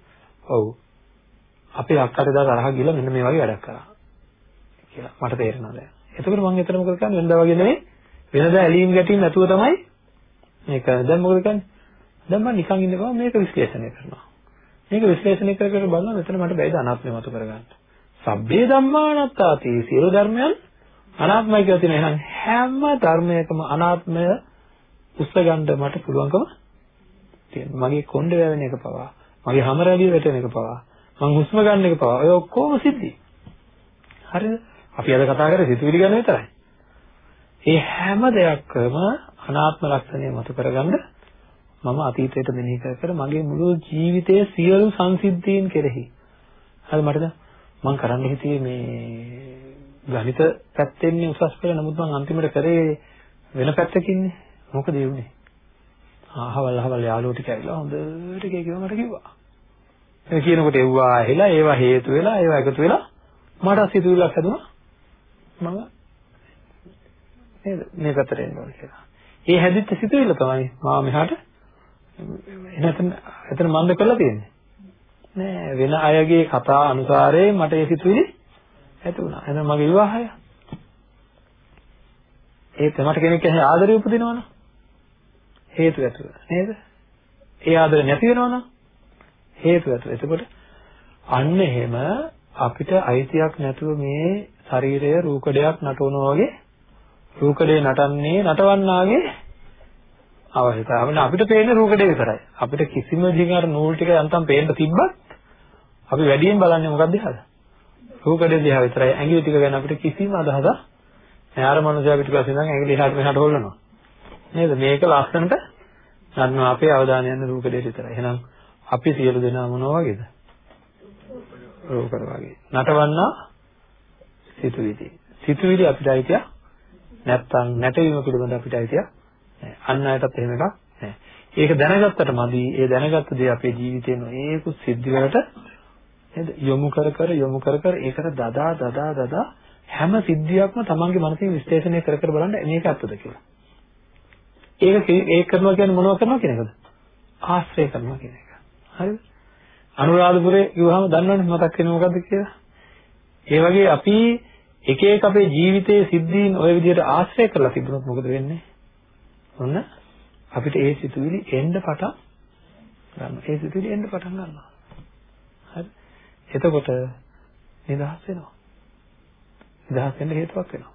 ඔව්. අපේ අක්කට දා තරහ ගිහලා මෙන්න මේ වගේ වැඩක් කරා කියලා මට තේරෙනවා දැන්. එතකොට මම එතන මොකද කරන්නේ වෙනදා වගේ නෙමෙයි. වෙනදා ඇලීම් ගැටීම් නැතුව තමයි මේක දැන් මොකද කරන්නේ? දැන් මම නිකන් ඉන්න බව මේක විශ්ලේෂණය කරනවා. මේක විශ්ලේෂණය කර කර බලනවා මෙතන මට බැයිද අනාත්මය මතු කරගන්න. සබ්බේ ධම්මානත්තාති සියලු ධර්මයන් අනාත්මයි කියලා තියෙන එහෙනම් හැම ධර්මයකම අනාත්මය උස්සගන්න මට පුළුවන්කම තියෙනවා. මගේ කොණ්ඩේ වැවෙන එක පවා මගේ හැම රැලිය වැටෙන එක පවා මං හුස්ම ගන්න එක පවා ඔය ඔක්කොම සිද්ධි. හරිද? අපි අද කතා කරේ සිතුවිලි ගැන විතරයි. ඒ හැම දෙයක්ම අනාත්ම ලක්ෂණය මතු කරගන්න මම අතීතයට මෙනෙහි කර කර මගේ මුළු ජීවිතයේ සියලු සංසිද්ධීන් කෙරෙහි. හරි මටද? මම කරන්න හිතියේ මේ ගණිත පැත්තෙන්නේ උසස් පෙළ. නමුත් මම අන්තිමට කරේ වෙන පැත්තකින්නේ මොකද ඒ වුනේ? අහවල් අහවල් යාළුවෝ ටික ඇවිල්ලා හොඳට කිව්වා මට කිව්වා. ඒ කියනකොට එව්වා ඇහිලා ඒවා හේතු වෙලා ඒවා එකතු වෙලා මට සිතුවිල්ලක් හැදුනා. මම නේද? මේ පැත්තට එන්න ඕනේ කියලා. ඒ හැදිච්ච සිතුවිල්ල තමයි මාව මෙහාට එතන එතන මන්ද කරලා තියෙන්නේ. නෑ වෙන අයගේ කතා අනුසාරයෙන් මට ඒ සිතුවිලි ඇති වුණා. එහෙනම් මගේ විවාහය. ඒ තමට කෙනෙක් ඇහි ආදරය උපදිනවනේ. හේතු ඇතුව නේද? ඒ ආදරය නැති වෙනවනම් හේතු ඇතුව. එතකොට අන්න එහෙම අපිට අයිතියක් නැතුව මේ ශරීරය රූකඩයක් නටවනවා වගේ රූකඩේ නටන්නේ නටවන්නාගේ අවශ්‍යතාවය. අපිට පේන්නේ රූකඩේ විතරයි. අපිට කිසිම විදිහකින් අර නූල් ටික යන්තම් පේන්න තිබ්බත් අපි වැඩියෙන් බලන්නේ මොකක්ද දිහාද? රූකඩේ දිහා විතරයි. ඇඟිලි ටික ගැන අපිට කිසිම අදහසක් නැහැ. අර මනුස්සයා පිටිපස්සේ ඉඳන් ඇඟිලි එහාට මෙහාට හොල්ලනවා. නේද? මේක ලස්සනට ගන්නවා අපේ අවධානය යන රූකඩේ විතරයි. එහෙනම් අපි සියලු දෙනා මොනවා වගේද? රූකඩ වගේ. නටවන්නා සිතුවිලි. සිතුවිලි අපිට අයිතියක් නැත්තම් නැටවීම පිළිබඳ අපිට අයිතියක් නැහැ. අන් අයටත් එහෙම එකක් නැහැ. ඒක දැනගත්තට මදි. ඒ දැනගත්ත දේ අපේ ජීවිතේ නොඒකුත් සිද්ධි වලට නේද යොමු කර කර යොමු කර කර ඒකට දදා දදා දදා හැම සිද්ධියක්ම තමන්ගේ මනසින් විශ්ලේෂණය කර කර බලන්න මේක ඇත්තද කියලා. ඒක ඒක කරනවා කියන්නේ මොනව කරනවා කියන එකද? ආශ්‍රය කරනවා කියන එක. හරිද? අනුරාධපුරේ කිව්වහම දන්නවනේ මතක් වෙන්නේ මොකද්ද කියලා. ඒ වගේ අපි එක එක අපේ ජීවිතයේ සිද්ධීන් ওই විදිහට ආශ්‍රය කරලා තිබුණොත් මොකද වෙන්නේ? ඔන්න අපිට ඒ සිතුවිලි එන්න පටන් ගන්නවා. ඒ සිතුවිලි එන්න පටන් ගන්නවා. හරි. එතකොට නිදහස් වෙනවා. නිදහස් වෙන්න හේතුවක් වෙනවා.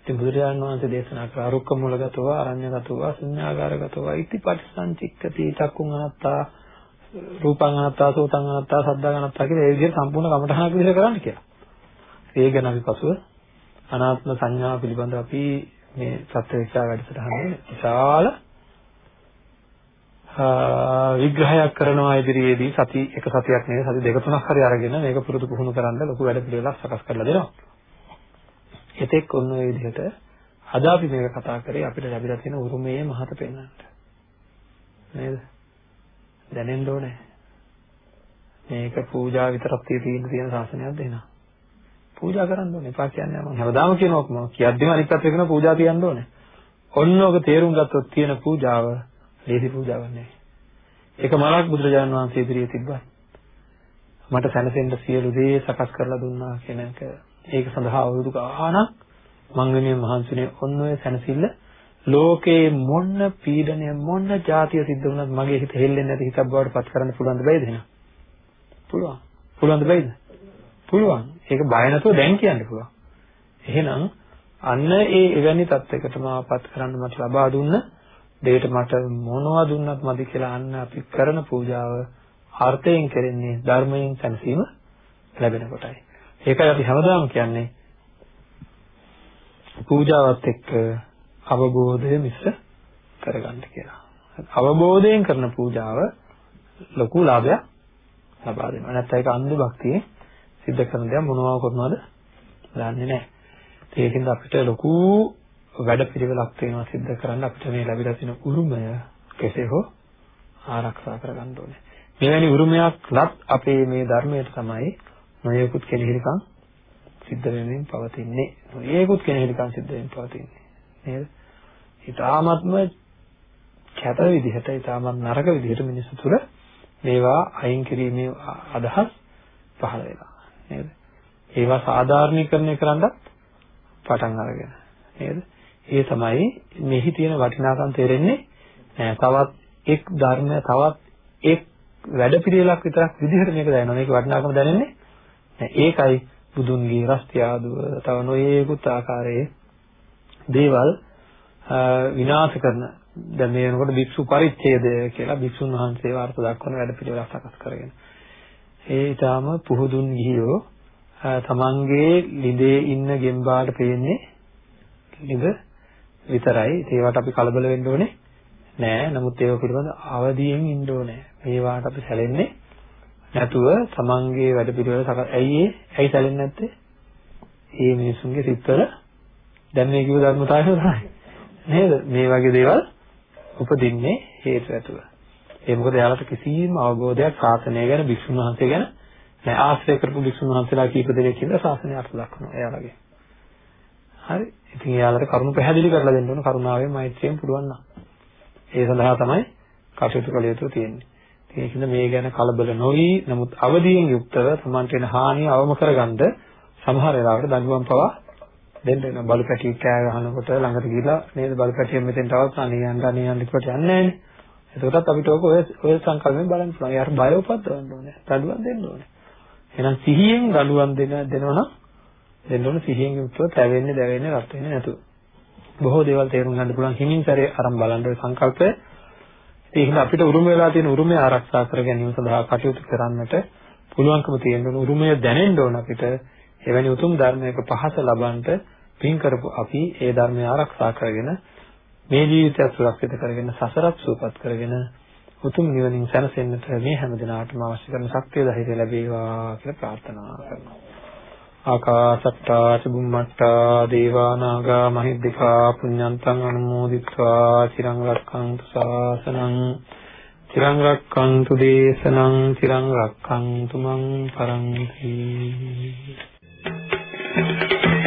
ඉතින් බුදුරජාණන් වහන්සේ දේශනා කළ අරුක්ක මූලගතව, අරඤ්‍යගතව, ශුන්‍යාගාරගතව, ඉතිපටිසංචික්කති, චක්කුං අනත්තා, රූපං අනත්තා, සෝතං අනත්තා, සද්දං අනත්තා කියලා ඒ විදිහට සම්පූර්ණ කමඨහනක් විදිහට කරන්න කියලා. ඒ ගැන අපි පසුව අනාත්ම සංඥාව පිළිබඳව අපි මේ සත්‍යවිචා වැඩසටහනේ විශාල විග්‍රහයක් කරනවා ඉදිරියේදී සති එක සතියක් නෙවෙයි සති දෙක තුනක් හරි අරගෙන මේක පුරුදු පුහුණු කරන්න ලොකු වැඩ පිළිවෙලක් සකස් කරලා දෙනවා. එතෙක් ඔන්න ඔය විදිහට අද අපි මේක කතා කරේ අපිට ලැබිලා තියෙන උරුමයේ මහත පෙන්වන්නට. නේද? දැනෙන්න ඕනේ. මේක පූජා විතරක් තියෙන තියෙන ශාසනයක්ද එහෙනම්? පූජා කරන්න ඕනේ. එපා කියන්නේ මම හැමදාම කියනවා මම කියද්දිම අනිත් පැත්තට කරන පූජා තියන්න ඕනේ. ඔන්න ඔක තේරුම් ගත්තොත් තියෙන පූජාව ලේසි පූජාවක් නෙවෙයි. ඒක මලක් බුදුරජාණන් වහන්සේ ඉදිරියේ තිබ්බා. මට සැනසෙන්න සියලු දේ සකස් කරලා දුන්නා කියන එක. ඒක සඳහා අවුරුදු ගාණක් මං වෙනුවෙන් මහන්සිනේ ඔන්න ඔය සැනසෙල්ල ලෝකේ මොන පීඩනය මොන જાතිය සිද්ධ වුණත් මගේ හිත හෙල්ලෙන්නේ නැති හිතක් බවට පත් කරන්න පුළුවන් බෑද එහෙනම්? පුළුවන්. පුළුවන් බෑද? පුළුවන්. ඒක බය නැතුව දැන් කියන්න පුළුවන්. එහෙනම් අන්න ඒ එවැනි තත්යකට මාපත් කරන්න මට ලබා දුන්න දෙයට මට මොනවා දුන්නත් මදි කියලා අන්න අපි කරන පූජාව අර්ථයෙන් කරන්නේ ධර්මයෙන් සැනසීම ලැබෙන කොටයි. ඒකයි අපි හැමදාම කියන්නේ පූජාවත් එක්ක අවබෝධය මිශ්‍ර කරගන්න කියලා. අවබෝධයෙන් කරන පූජාව ලොකු ලාභයක් ලබා දෙනවා. නැත්නම් ඒක අන්ධ භක්තියේ සිද්ධ කරන දේ මොනවා කරනවද දන්නේ නැහැ. ඒකින්ද අපිට ලොකු වැඩ පිළිවෙලක් තියෙනවා සිද්ධ කරන්න අපිට මේ ලැබිලා තියෙන උරුමය කෙසේ හෝ ආරක්ෂා කරගන්න ඕනේ. මෙවැනි උරුමයක් ලත් අපේ මේ ධර්මයට තමයි නොයෙකුත් කෙනෙහිකම් සිද්ධ වෙමින් පවතින්නේ. නොයෙකුත් කෙනෙහිකම් සිද්ධ වෙමින් පවතින්නේ. නේද? ඊටාත්ම කැත විදිහට ඊටාත්ම නරක විදිහට මිනිස්සු තුර මේවා අයින් කිරීමේ අදහස් පහළ වෙනවා. නේද? ඒවා සාධාරණීකරණය කරන්නත් පටන් අරගෙන නේද? ඒ තමයි මෙහි තියෙන වටිනාකම් තේරෙන්නේ නෑ. තවත් එක් ධර්මය තවත් එක් වැඩපිළිවෙලක් විතරක් විදිහට මේක දැනෙනවා. මේක වටිනාකම දැනෙන්නේ නෑ. ඒකයි බුදුන්ගේ රස්ති ආදුව තව නොයේකුත් ආකාරයේ දේවල් විනාශ කරන දැන් මේ වෙනකොට භික්ෂු පරිච්ඡේදය කියලා භික්ෂුන් වහන්සේව අර්ථ දක්වන වැඩපිළිවෙලක් සකස් කරගෙන ඒ ඊටාම පුහුදුන් ගිහියෝ තමන්ගේ ලිඳේ ඉන්න ගෙම්බාට පේන්නේ ලිඳ විතරයි. ඒවට අපි කලබල වෙන්න ඕනේ නෑ. නමුත් ඒව පිළිබඳ අවදියෙන් ඉන්න ඕනේ. මේවාට අපි සැලෙන්නේ නැතුව තමන්ගේ වැඩ පිළිවෙල සකස් ඇයි ඒ? ඇයි සැලෙන්නේ නැත්තේ? මේ මිනිසුන්ගේ සිත්වල දැන් මේ කිව්ව ධර්මතාවය තමයි. නේද? මේ වගේ දේවල් උපදින්නේ හේතු ඇතුව. ඒ මොකද එයාලට කිසිම අවබෝධයක් ශාසනය ගැන භික්ෂුන් වහන්සේ ගැන නැහැ. ආශ්‍රය කරපු භික්ෂුන් වහන්සේලා කීප දෙනෙක් ඉඳලා ශාසනය අර්ථ දක්වනවා එයාලගේ. හරි. ඉතින් එයාලට කරුණු පැහැදිලි කරලා දෙන්න ඕන කරුණාවෙන් මෛත්‍රියෙන් පුළුවන් නම්. ඒ සඳහා තමයි කටයුතු කළ යුතු තියෙන්නේ. ඒකින්ද මේ ගැන කලබල නොවි නමුත් අවදියෙන් යුක්තව තමන්ට වෙන හානිය අවම කරගන්න සමහර වෙලාවට දඬුවම් පවා දෙන්න වෙනවා. බලු පැටියෙක් කෑ ගහනකොට ළඟට ගිහලා නේද බලු පැටියෙන් මෙතෙන්ට આવත් අනේ යන්න අනේ යන්න කොට යන්නේ නැහැ නේ. එතකොටත් අපිට ඔක ඔය ඔය සංකල්පයෙන් බලන්න පුළුවන්. යාර බය උපද්දවන්න ඕනේ. දඬුවම් දෙන්න ඕනේ. එහෙනම් සිහියෙන් දඬුවම් දෙන දෙනවනම් දෙන්න ඕනේ සිහියෙන් යුක්තව තැවෙන්නේ දැවෙන්නේ රත් වෙන්නේ නැතුව. බොහෝ දේවල් තේරුම් ගන්න පුළුවන් හිමින් සැරේ අරන් බලන්න ඔය සංකල්පය. ඒක අපිට උරුම වෙලා තියෙන උරුමය ආරක්ෂා කර ගැනීම සඳහා කටයුතු කරන්නට පුළුවන්කම තියෙන උරුමය දැනෙන්න ඕන අපිට. එවැනි උතුම් ධර්මයක පහස ලබන්නට පින් කරපු අපි ඒ ධර්මය ආරක්ෂා කරගෙන මේ ජීවිතය සුරක්ෂිත කරගෙන සසරත් සූපත් කරගෙන උතුම් නිවනින් සැනසෙන්නට මේ හැම දිනාටම අවශ්‍ය කරන ශක්තිය ධෛර්යය ලැබේවා කියලා ප්‍රාර්ථනා කරනවා. ආකාසට්ටා චුම්මට්ටා දේවා නාග මහිද්దికා පුඤ්ඤන්තං අනුමෝදිත්වා චිරං රක්ඛන්තු ශාසනං චිරං රක්ඛන්තු දේශනං චිරං රක්ඛන්තු මං පරන්ති Thank you.